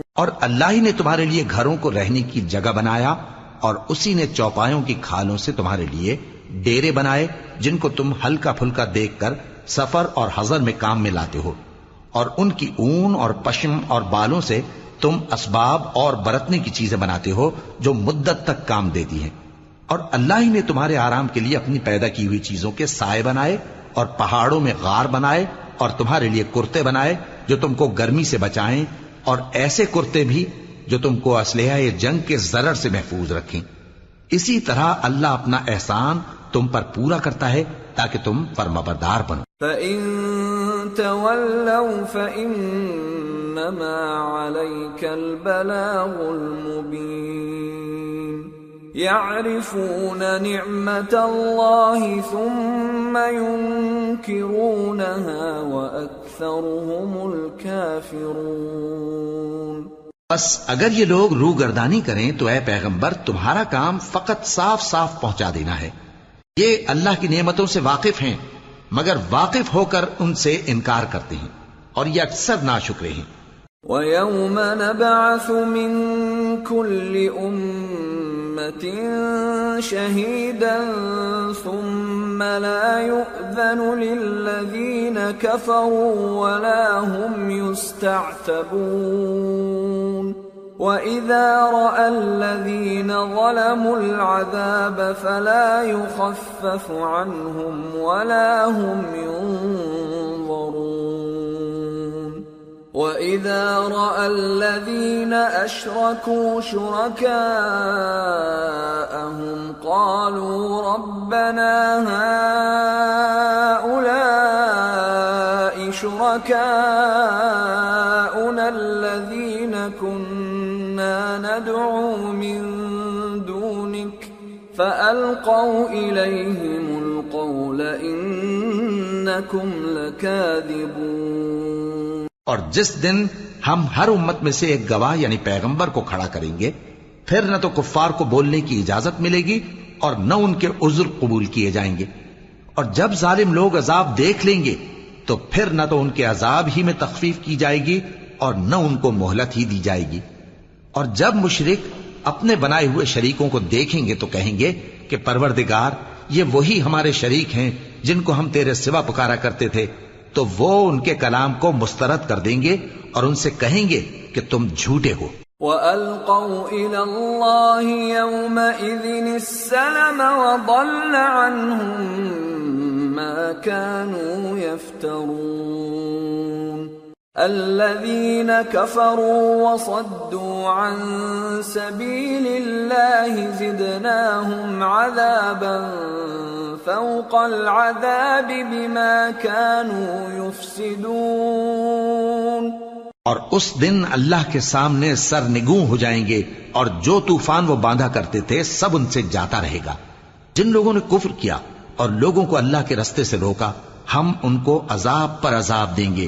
اور اللہ ہی نے تمہارے لیے گھروں کو رہنے کی جگہ بنایا اور اسی نے چوپایوں کی کھالوں سے تمہارے لیے ڈیرے بنائے جن کو تم ہلکا پھلکا دیکھ کر سفر اور حضر میں کام میں لاتے ہو اور ان کی اون اور پشم اور بالوں سے تم اسباب اور برتنے کی چیزیں بناتے ہو جو مدت تک کام دیتی ہیں۔ اور اللہ ہی نے تمہارے آرام کے لیے اپنی پیدا کی ہوئی چیزوں کے سائے بنائے اور پہاڑوں میں غار بنائے اور تمہارے لیے کرتے بنائے جو تم کو گرمی سے بچائیں اور ایسے کرتے بھی جو تم کو اسلحہ جنگ کے ضرر سے محفوظ رکھیں۔ اسی طرح اللہ اپنا احسان تم پر پورا کرتا ہے تاکہ تم فرمبردار بنو۔ فَإِن تَوَلَّوْا فَإِنَّمَا عَلَيْكَ الْبَلَاغُ الْمُبِينُ يَعْرِفُونَ نِعْمَةَ اللَّهِ ثُمَّ يُنْكِرُونَهَا وَأَكْثَرُهُمُ الْكَافِرُونَ بس اگر یہ لوگ رو گردانی کریں تو اے پیغمبر تمہارا کام فقط صاف صاف پہنچا دینا ہے۔ یہ اللہ کی نعمتوں سے واقف ہیں مگر واقف ہو کر ان سے انکار کرتے ہیں اور یہ اکثر ناشکرے ہیں۔ وَيَوْمَ نَبْعَثُ مِن كُلِّ أُمَّةٍ شَهِيدًا ثُمَّ لَا يُؤْذَنُ لِلَّذِينَ كَفَرُوا وَلَا هُمْ يُسْتَعْتَبُونَ وَإِذَا رَأَى الَّذِينَ ظَلَمُوا الْعَذَابَ فَلَا يُخَفَّفُ عَنْهُمْ وَلَا هُمْ يُنظَرُونَ وَإِذَا رَأَى الَّذِينَ أَشْرَكُوا شُرَكَاءَهُمْ قَالُوا رَبَّنَا هَؤُلَاءِ شُرَكَاؤُنَا الَّذِينَ كُنَّا نَدْعُو مِن دُونِكَ فَأَلْقَوْا إِلَيْهِمُ الْقَوْلَ إِنَّكُمْ لَكَاذِبُونَ اور جس دن ہم ہر امت میں سے ایک گواہ یعنی پیغمبر کو کھڑا کریں گے، پھر نہ تو کفار کو بولنے کی اجازت ملے گی اور نہ ان کے عذر قبول کیے جائیں گے۔ اور جب ظالم لوگ عذاب دیکھ لیں گے، تو پھر نہ تو ان کے عذاب ہی میں تخفیف کی جائے گی اور نہ ان کو مہلت ہی دی جائے گی۔ اور جب مشرک اپنے بنائے ہوئے شریکوں کو دیکھیں گے تو کہیں گے کہ پروردگار، یہ وہی ہمارے شریک ہیں جن کو ہم تیرے سوا پکارا کرتے تھے۔ تو وہ ان کے کلام کو مسترد کر دیں گے اور ان سے کہیں گے کہ تم جھوٹے ہو۔ وَأَلْقَوْا إِلَى اللَّهِ يَوْمَئِذٍ السَّلَمَ وَضَلَّ عَنْهُمْ مَا كَانُوا يَفْتَرُونَ الذين كفروا وصدوا عن سبيل الله زدناهم عذابا فوق العذاب بما كانوا يفسدون. اور اس دن اللہ کے سامنے سر نگوں ہو جائیں گے اور جو طوفان وہ باندھا کرتے تھے سب ان سے جاتا رہے گا۔ جن لوگوں نے کفر کیا اور لوگوں کو اللہ کے رستے سے روکا، ہم ان کو عذاب پر عذاب دیں گے۔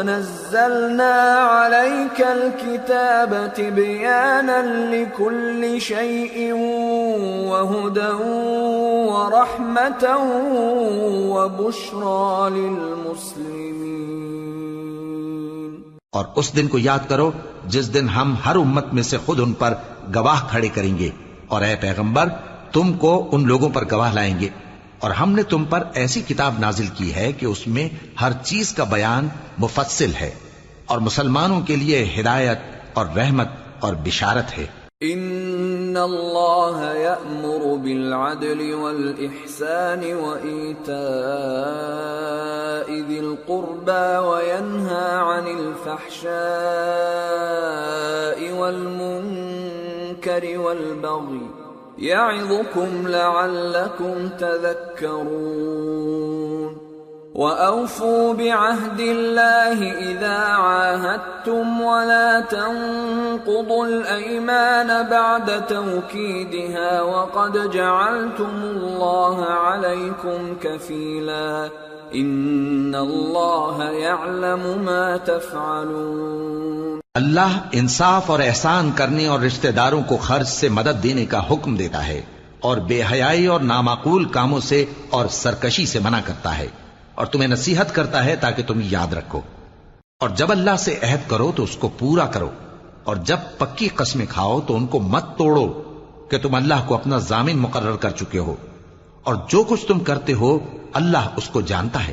وَنَزَّلْنَا عَلَيْكَ الْكِتَابَ تِبْيَانًا لِكُلِّ شَيْءٍ وَهُدًى وَرَحْمَةً وَبُشْرَى لِلْمُسْلِمِينَ. اور اس دن کو یاد کرو، جس دن ہم ہر امت میں سے خود ان پر گواہ کھڑے کریں گے۔ اور اے پیغمبر، تم کو ان لوگوں پر گواہ لائیں گے۔ اور ہم نے تم پر ایسی کتاب نازل کی ہے کہ اس میں ہر چیز کا بیان مفصل ہے اور مسلمانوں کے لیے ہدایت اور رحمت اور بشارت ہے۔ ان اللہ یأمر بالعدل والإحسان وإیتاء ذی القربى وینہا عن الفحشاء والمنکر والبغی۔ يعظكم لعلكم تذكرون. وأوفوا بعهد الله إذا عاهدتم ولا تنقضوا الأيمان بعد توكيدها وقد جعلتم الله عليكم كفيلا. إن الله يعلم ما تفعلون. اللہ انصاف اور احسان کرنے اور رشتہ داروں کو خرچ سے مدد دینے کا حکم دیتا ہے اور بے حیائی اور نامعقول کاموں سے اور سرکشی سے منع کرتا ہے اور تمہیں نصیحت کرتا ہے تاکہ تم یاد رکھو۔ اور جب اللہ سے عہد کرو تو اس کو پورا کرو اور جب پکی قسمیں کھاؤ تو ان کو مت توڑو کہ تم اللہ کو اپنا ضامن مقرر کر چکے ہو اور جو کچھ تم کرتے ہو اللہ اس کو جانتا ہے۔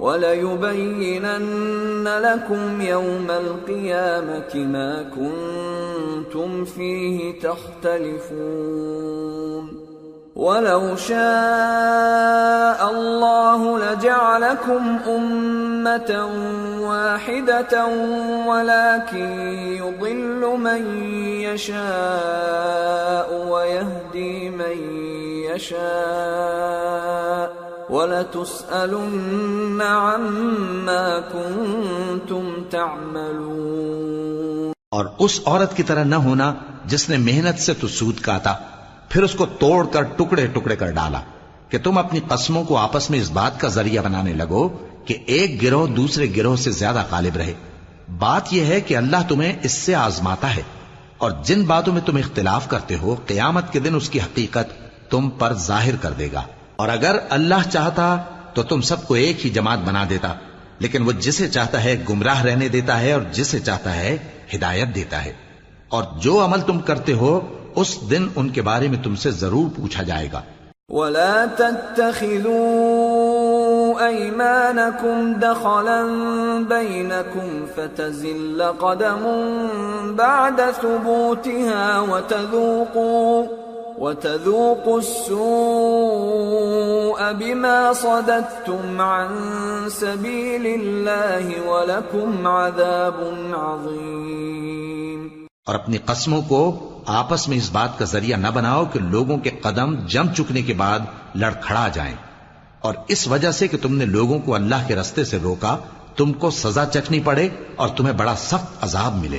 وَلَيُبَيِّنَنَّ لَكُمْ يَوْمَ الْقِيَامَةِ مَا كُنْتُمْ فِيهِ تَخْتَلِفُونَ. وَلَوْ شَاءَ اللَّهُ لَجَعَلَكُمْ أُمَّةً وَاحِدَةً وَلَكِنْ يُضِلُّ مَنْ يَشَاءُ وَيَهْدِي مَنْ يَشَاءُ. وَلَتُسْأَلُنَّ عَمَّا كُنْتُمْ تَعْمَلُونَ. اور اس عورت کی طرح نہ ہونا جس نے محنت سے تو سود کاتا، پھر اس کو توڑ کر ٹکڑے ٹکڑے کر ڈالا کہ تم اپنی قسموں کو آپس میں اس بات کا ذریعہ بنانے لگو کہ ایک گروہ دوسرے گروہ سے زیادہ غالب رہے۔ بات یہ ہے کہ اللہ تمہیں اس سے آزماتا ہے اور جن باتوں میں تم اختلاف کرتے ہو، قیامت کے دن اس کی حقیقت تم پر ظاہر کر دے گا۔ اور اگر اللہ چاہتا تو تم سب کو ایک ہی جماعت بنا دیتا، لیکن وہ جسے چاہتا ہے گمراہ رہنے دیتا ہے اور جسے چاہتا ہے ہدایت دیتا ہے۔ اور جو عمل تم کرتے ہو، اس دن ان کے بارے میں تم سے ضرور پوچھا جائے گا۔ ولا تتخذوا ايمانكم دخلا بينكم فتزل قدم بعد ثبوتها وتذوقوا وَتَذُوقُوا السُّوءَ بِمَا صَدَدتُّمْ عَن سَبِيلِ اللَّهِ وَلَكُمْ عَذَابٌ عَظِيمٌ. اور اپنی قسموں کو آپس میں اس بات کا ذریعہ نہ بناؤ کہ لوگوں کے قدم جم چکنے کے بعد لڑکھڑا جائیں۔ اور اس وجہ سے کہ تم نے لوگوں کو اللہ کے رستے سے روکا، تم کو سزا چکنی پڑے اور تمہیں بڑا سخت عذاب ملے۔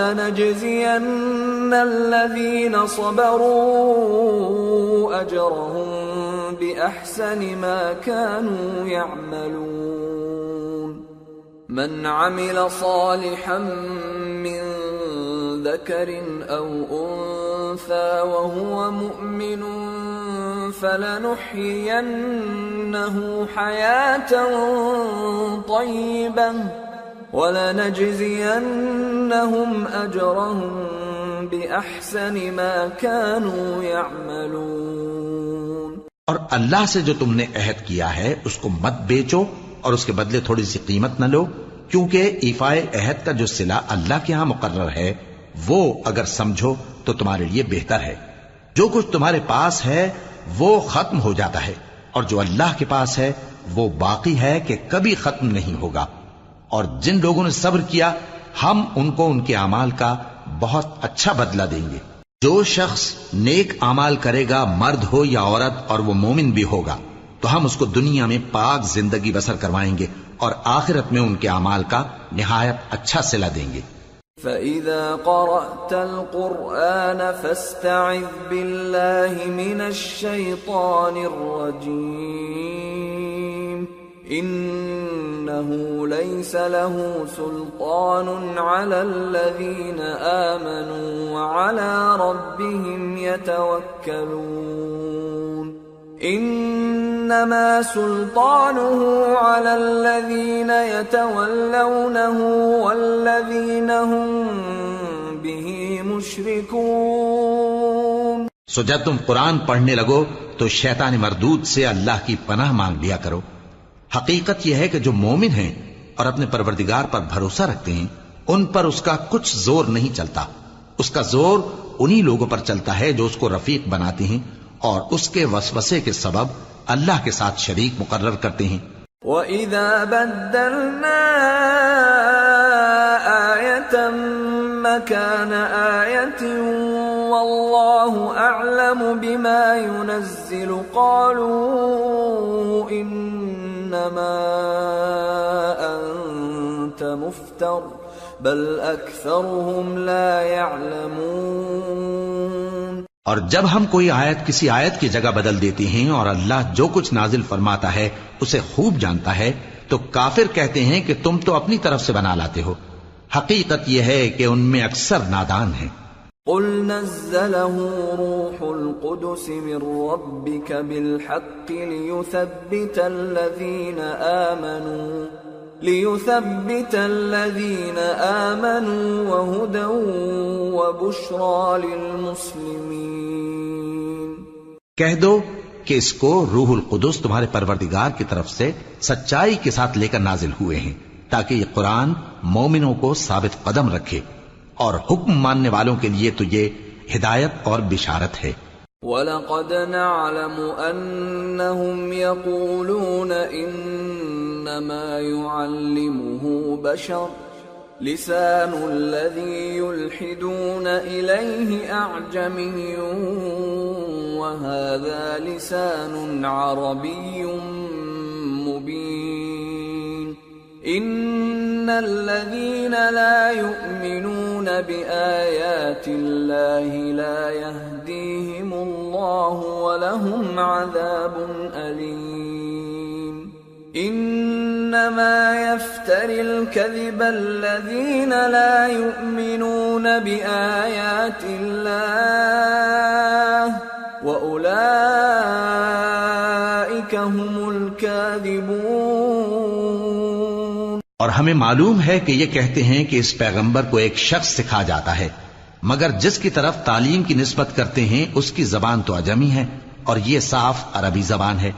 ولنجزين الذين صبروا اجرهم باحسن ما كانوا يعملون. من عمل صالحا من ذكر او انثى وهو مؤمن فلنحيينه حياه طيبه ولنجزينهم اجرهم باحسن ما كانوا يعملون. اور اللہ سے جو تم نے عہد کیا ہے، اس کو مت بیچو اور اس کے بدلے تھوڑی سی قیمت نہ لو، کیونکہ ایفائے عہد کا جو صلہ اللہ کے ہاں مقرر ہے، وہ اگر سمجھو تو تمہارے لیے بہتر ہے۔ جو کچھ تمہارے پاس ہے، وہ ختم ہو جاتا ہے، اور جو اللہ کے پاس ہے، وہ باقی ہے کہ کبھی ختم نہیں ہوگا۔ اور جن لوگوں نے صبر کیا، ہم ان کو ان کے اعمال کا بہت اچھا بدلہ دیں گے۔ جو شخص نیک اعمال کرے گا، مرد ہو یا عورت اور وہ مومن بھی ہوگا، تو ہم اس کو دنیا میں پاک زندگی بسر کروائیں گے اور آخرت میں ان کے اعمال کا نہایت اچھا صلہ دیں گے۔ فَإِذَا قَرَأْتَ الْقُرْآنَ فَاسْتَعِذْ بِاللَّهِ مِنَ الشَّيْطَانِ الرَّجِيمِ إِنَّهُ لَيْسَ لَهُ سُلْطَانٌ عَلَى الَّذِينَ آمَنُوا وَعَلَى رَبِّهِمْ يَتَوَكَّلُونَ انما سلطانه على الذين يتولونه والذين هم به مشركون سو جب تم قرآن پڑھنے لگو تو شیطان مردود سے اللہ کی پناہ مانگ لیا کرو۔ حقیقت یہ ہے کہ جو مومن ہیں اور اپنے پروردگار پر بھروسہ رکھتے ہیں، ان پر اس کا کچھ زور نہیں چلتا۔ اس کا زور انہی لوگوں پر چلتا ہے جو اس کو رفیق بناتے ہیں اور اس کے وسوسے کے سبب اللہ کے ساتھ شریک مقرر کرتے ہیں۔ وَإِذَا بَدَّلْنَا آيَةً مَكَانَ آيَةٍ وَاللَّهُ أَعْلَمُ بِمَا يُنَزِّلُ قَالُوا إِنَّمَا أَنْتَ مُفْتَرٍ، بَلْ أَكْثَرُهُمْ لَا يَعْلَمُونَ. اور جب ہم کوئی آیت کسی آیت کی جگہ بدل دیتے ہیں اور اللہ جو کچھ نازل فرماتا ہے اسے خوب جانتا ہے، تو کافر کہتے ہیں کہ تم تو اپنی طرف سے بنا لاتے ہو۔ حقیقت یہ ہے کہ ان میں اکثر نادان ہیں۔ قل نزله روح القدس من ربك بالحق ليثبت الذين آمنوا، ليثبت الذين آمنوا وهدى وبشرى للمسلمين۔ کہہ دو کہ اس کو روح القدس تمہارے پروردگار کی طرف سے سچائی کے ساتھ لے کر نازل ہوئے ہیں، تاکہ یہ قرآن مومنوں کو ثابت قدم رکھے۔ اور حکم ماننے والوں کے لیے تو یہ ہدایت اور بشارت ہے۔ وَلَقَدْ نَعْلَمُ أَنَّهُمْ يَقُولُونَ إِنَّمَا يُعَلِّمُهُ بَشَرٌ لِسَانُ الَّذِي يُلْحِدُونَ إِلَيْهِ أَعْجَمِيٌّ وَهَذَا لِسَانٌ عَرَبِيٌّ مُبِينٌ إِنَّ الَّذِينَ لَا يُؤْمِنُونَ بِآيَاتِ اللَّهِ لَا يَهْدِيهِمُ اللَّهُ وَلَهُمْ عَذَابٌ أَلِيمٌ. إِنَّمَا يَفْتَرِي الْكَذِبَ الَّذِينَ لَا يُؤْمِنُونَ بِآيَاتِ اللَّهِ وَأُولَئِكَ هُمُ الْكَاذِبُونَ. ہمیں معلوم ہے کہ یہ کہتے ہیں کہ اس پیغمبر کو ایک شخص سکھا جاتا ہے، مگر جس کی طرف تعلیم کی نسبت کرتے ہیں، اس کی زبان تو اجمی ہے، اور یہ صاف عربی زبان ہے۔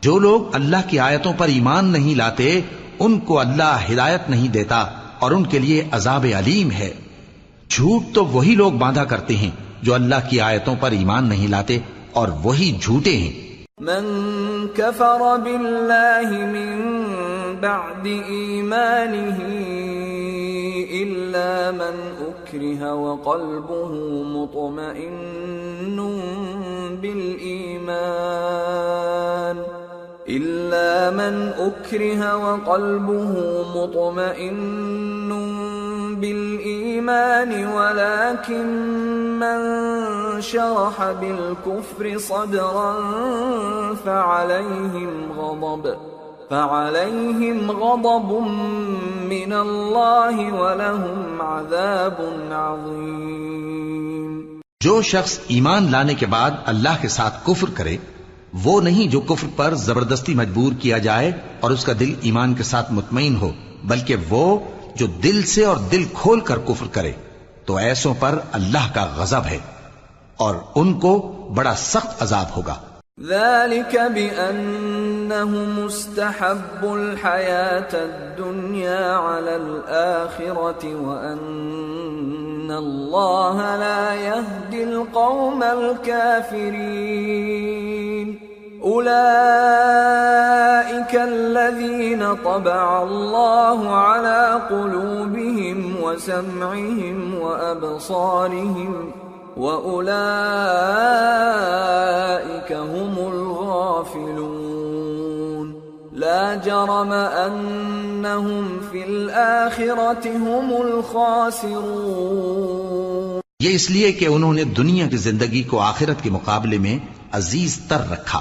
جو لوگ اللہ کی آیتوں پر ایمان نہیں لاتے، ان کو اللہ ہدایت نہیں دیتا، اور ان کے لیے عذاب علیم ہے۔ جھوٹ تو وہی لوگ باندھا کرتے ہیں جو اللہ کی آیتوں پر ایمان نہیں لاتے، اور وہی جھوٹے ہیں۔ من كفر بالله من بعد ايمانه الا من اكره وقلبه مطمئن بالايمان إلا من أكره وقلبه مطمئن بالإيمان ولكن من شرح بالكفر صدرا فعليهم غضب فعليهم غضب من الله ولهم عذاب عظيم جو شخص ایمان لانے کے بعد اللہ کے ساتھ کفر کرے وہ نہیں جو کفر پر زبردستی مجبور کیا جائے اور اس کا دل ایمان کے ساتھ مطمئن ہو، بلکہ وہ جو دل سے اور دل کھول کر کفر کرے، تو ایسوں پر اللہ کا غضب ہے اور ان کو بڑا سخت عذاب ہوگا۔ ذلك بأنهم استحبوا الحياة الدنيا على الآخرة وأن الله لا يهدي القوم الكافرين. أولئك الذين طبع الله على قلوبهم وسمعهم وأبصارهم وأولئك هم الغافلون لا جرم أنهم في الآخرة هم الخاسرون یہ اس لیے کہ انہوں نے دنیا کی زندگی کو آخرت کے مقابلے میں عزیز تر رکھا۔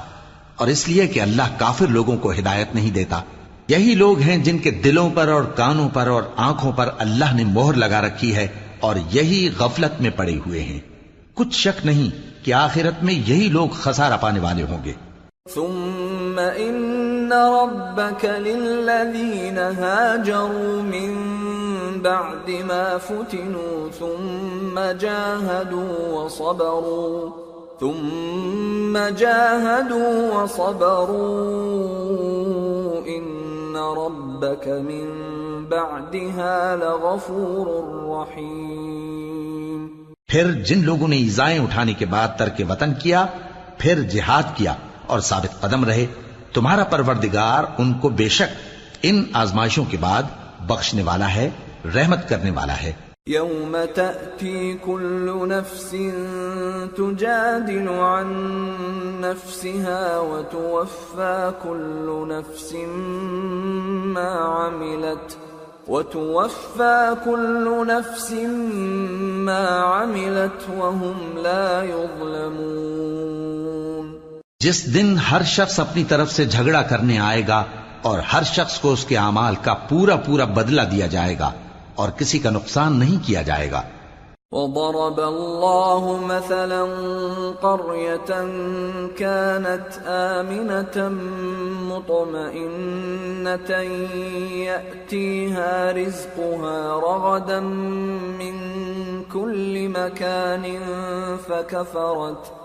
اور اس لیے کہ اللہ کافر لوگوں کو ہدایت نہیں دیتا۔ یہی لوگ ہیں جن کے دلوں پر اور کانوں پر اور آنکھوں پر اللہ نے مہر لگا رکھی ہے اور یہی غفلت میں پڑے ہوئے ہیں۔ کچھ شک نہیں کہ آخرت میں یہی لوگ خسارہ پانے والے ہوں گے۔ ثم ان ربك للذين هاجروا من بعد ما فتنوا ثم جاهدوا وصبروا۔ ثم جاهدوا وصبروا. ان ربك من بعدها لغفور رحيم. پھر جن لوگوں نے ایزائیں اٹھانے کے بعد ترک وطن کیا، پھر جہاد کیا اور ثابت قدم رہے، تمہارا پروردگار ان کو بے شک ان آزمائشوں کے بعد بخشنے والا ہے، رحمت کرنے والا ہے۔ يوم تأتي كل نفس تجادل عن نفسها وتوفى كل نفس ما عملت وتوفى كل نفس ما عملت وهم لا يظلمون جس دن ہر شخص اپنی طرف سے جھگڑا کرنے آئے گا اور ہر شخص کو اس کے اعمال کا پورا پورا بدلہ دیا جائے گا اور کسی کا نقصان نہیں کیا جائے گا۔ وضرب الله مثلا قرية كانت آمنة مطمئنة يأتيها رزقها رغدا من كل مكان فكفرت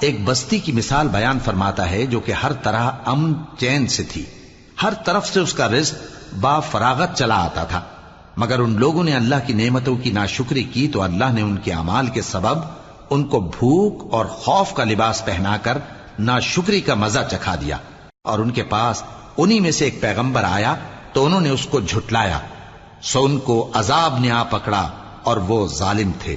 ایک بستی کی مثال بیان فرماتا ہے جو کہ ہر طرح امن چین سے تھی۔ ہر طرف سے اس کا رزق با فراغت چلا آتا تھا۔ مگر ان لوگوں نے اللہ کی نعمتوں کی ناشکری کی تو اللہ نے ان کے اعمال کے سبب ان کو بھوک اور خوف کا لباس پہنا کر ناشکری کا مزہ چکھا دیا۔ اور ان کے پاس انہی میں سے ایک پیغمبر آیا تو انہوں نے اس کو جھٹلایا۔ سو ان کو عذاب نے آ پکڑا اور وہ ظالم تھے۔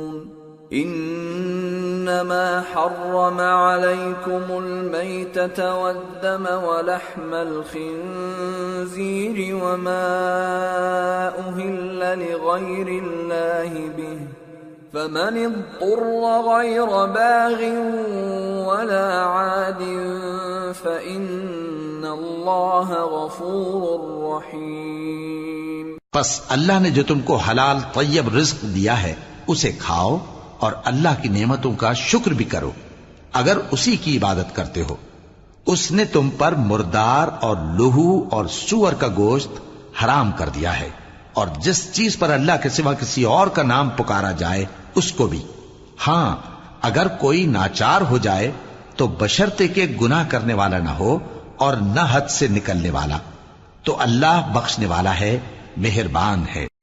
إن إنما حرم عليكم الميتة والدم ولحم الخنزير وما أهل لغير الله به فمن اضطر غير باغ ولا عاد فإن الله غفور رحيم پس اللہ نے جو تم کو حلال طیب رزق دیا ہے، اسے کھاؤ۔ اور اللہ کی نعمتوں کا شکر بھی کرو۔ اگر اسی کی عبادت کرتے ہو، اس نے تم پر مردار اور لہو اور سور کا گوشت حرام کر دیا ہے۔ اور جس چیز پر اللہ کے سوا کسی اور کا نام پکارا جائے، اس کو بھی۔ ہاں اگر کوئی ناچار ہو جائے، تو بشرتے کے گناہ کرنے والا نہ ہو اور نہ حد سے نکلنے والا۔ تو اللہ بخشنے والا ہے، مہربان ہے۔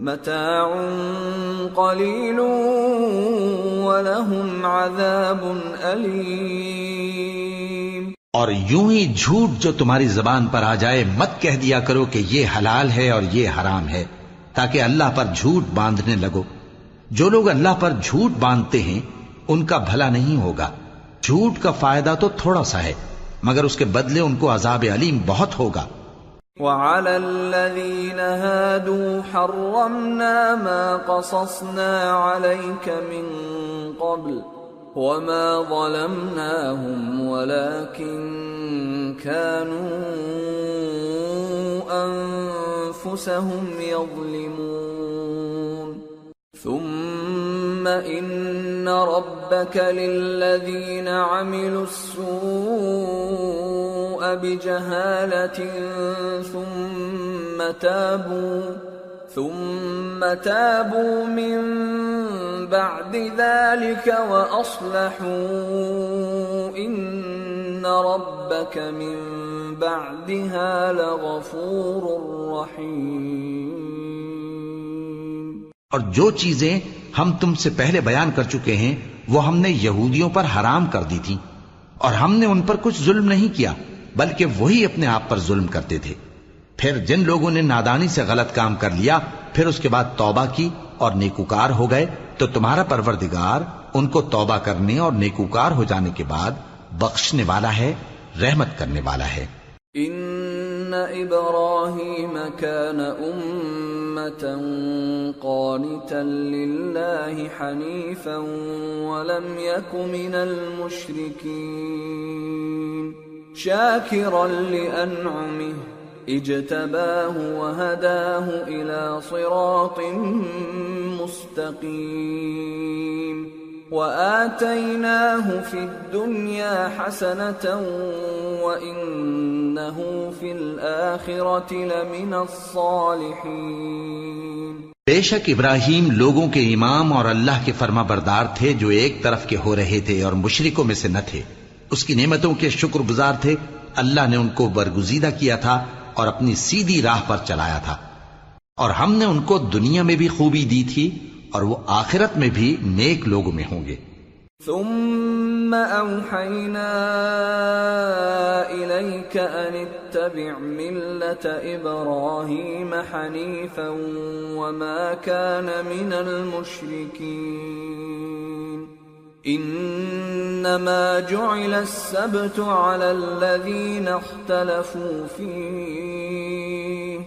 متاع قليل ولهم عذاب أليم۔ اور یوں ہی جھوٹ جو تمہاری زبان پر آ جائے، مت کہہ دیا کرو کہ یہ حلال ہے اور یہ حرام ہے، تاکہ اللہ پر جھوٹ باندھنے لگو۔ جو لوگ اللہ پر جھوٹ باندھتے ہیں، ان کا بھلا نہیں ہوگا۔ جھوٹ کا فائدہ تو تھوڑا سا ہے، مگر اس کے بدلے ان کو عذاب علیم بہت ہوگا۔ وعلى الذين هادوا حرمنا ما قصصنا عليك من قبل وما ظلمناهم ولكن كانوا أنفسهم يظلمون. ثم إن ربك للذين عملوا السوء بجهالة ثم تابوا ثم تابوا من بعد ذلك وأصلحوا. إن ربك من بعدها لغفور رحيم. اور جو چیزیں ہم تم سے پہلے بیان کر چکے ہیں، وہ ہم نے یہودیوں پر حرام کر دی تھی اور ہم نے ان پر کچھ ظلم نہیں کیا۔ بلکہ وہی اپنے آپ پر ظلم کرتے تھے۔ پھر جن لوگوں نے نادانی سے غلط کام کر لیا، پھر اس کے بعد توبہ کی اور نیکوکار ہو گئے، تو تمہارا پروردگار ان کو توبہ کرنے اور نیکوکار ہو جانے کے بعد بخشنے والا ہے، رحمت کرنے والا ہے۔ ان ابراهيم كان امه قانتا لله حنيفا ولم يك من المشركين شاكرا لانعمه اجتباه وهداه الى صراط مستقيم. وآتيناه في الدنيا حسنة وإنه في الآخرة لمن الصالحين. بے شک ابراہیم لوگوں کے امام اور اللہ کے فرما بردار تھے جو ایک طرف کے ہو رہے تھے اور مشرکوں میں سے نہ تھے۔ اس کی نعمتوں کے شکر گزار تھے۔ اللہ نے ان کو برگزیدہ کیا تھا اور اپنی سیدھی راہ پر چلایا تھا۔ اور ہم نے ان کو دنیا میں بھی خوبی دی تھی اور وہ آخرت میں بھی نیک لوگوں میں ہوں گے۔ ثم أوحينا إليك أن اتبع ملة إبراهيم حنيفا وما كان من المشركين۔ إنما جعل السبت على الذين اختلفوا فيه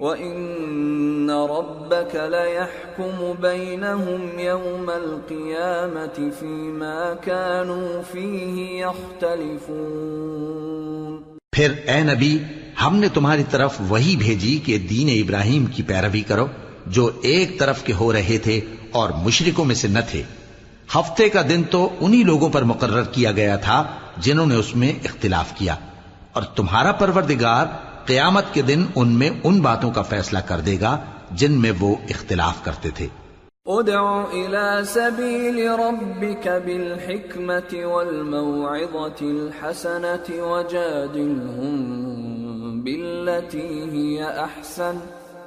وَإِنَّ رَبَّكَ لَيَحْكُمُ بَيْنَهُمْ يَوْمَ الْقِيَامَةِ فِيمَا كَانُوا فِيهِ يَخْتَلِفُونَ پھر اے نبی، ہم نے تمہاری طرف وہی بھیجی کہ دین ابراہیم کی پیروی کرو، جو ایک طرف کے ہو رہے تھے اور مشرکوں میں سے نہ تھے۔ ہفتے کا دن تو انہی لوگوں پر مقرر کیا گیا تھا جنہوں نے اس میں اختلاف کیا۔ اور تمہارا پروردگار قیامت کے دن ان میں ان باتوں کا فیصلہ کر دے گا جن میں وہ اختلاف کرتے تھے۔ ادع الى سبيل ربك بالحكمة والموعظة الحسنة وجادلهم بالتي هي احسن۔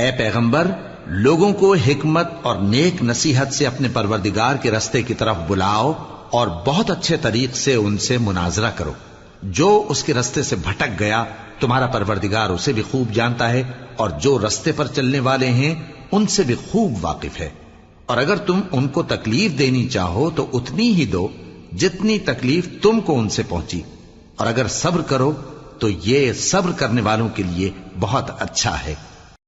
اے پیغمبر، لوگوں کو حکمت اور نیک نصیحت سے اپنے پروردگار کے رستے کی طرف بلاؤ اور بہت اچھے طریق سے ان سے مناظرہ کرو۔ جو اس کے رستے سے بھٹک گیا، تمہارا پروردگار اسے بھی خوب جانتا ہے اور جو رستے پر چلنے والے ہیں، ان سے بھی خوب واقف ہے۔ اور اگر تم ان کو تکلیف دینی چاہو، تو اتنی ہی دو جتنی تکلیف تم کو ان سے پہنچی۔ اور اگر صبر کرو، تو یہ صبر کرنے والوں کے لیے بہت اچھا ہے۔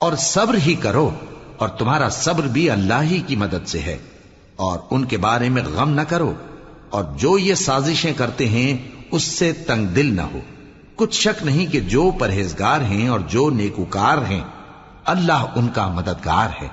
اور صبر ہی کرو اور تمہارا صبر بھی اللہ ہی کی مدد سے ہے اور ان کے بارے میں غم نہ کرو اور جو یہ سازشیں کرتے ہیں، اس سے تنگ دل نہ ہو۔ کچھ شک نہیں کہ جو پرہیزگار ہیں اور جو نیکوکار ہیں، اللہ ان کا مددگار ہے۔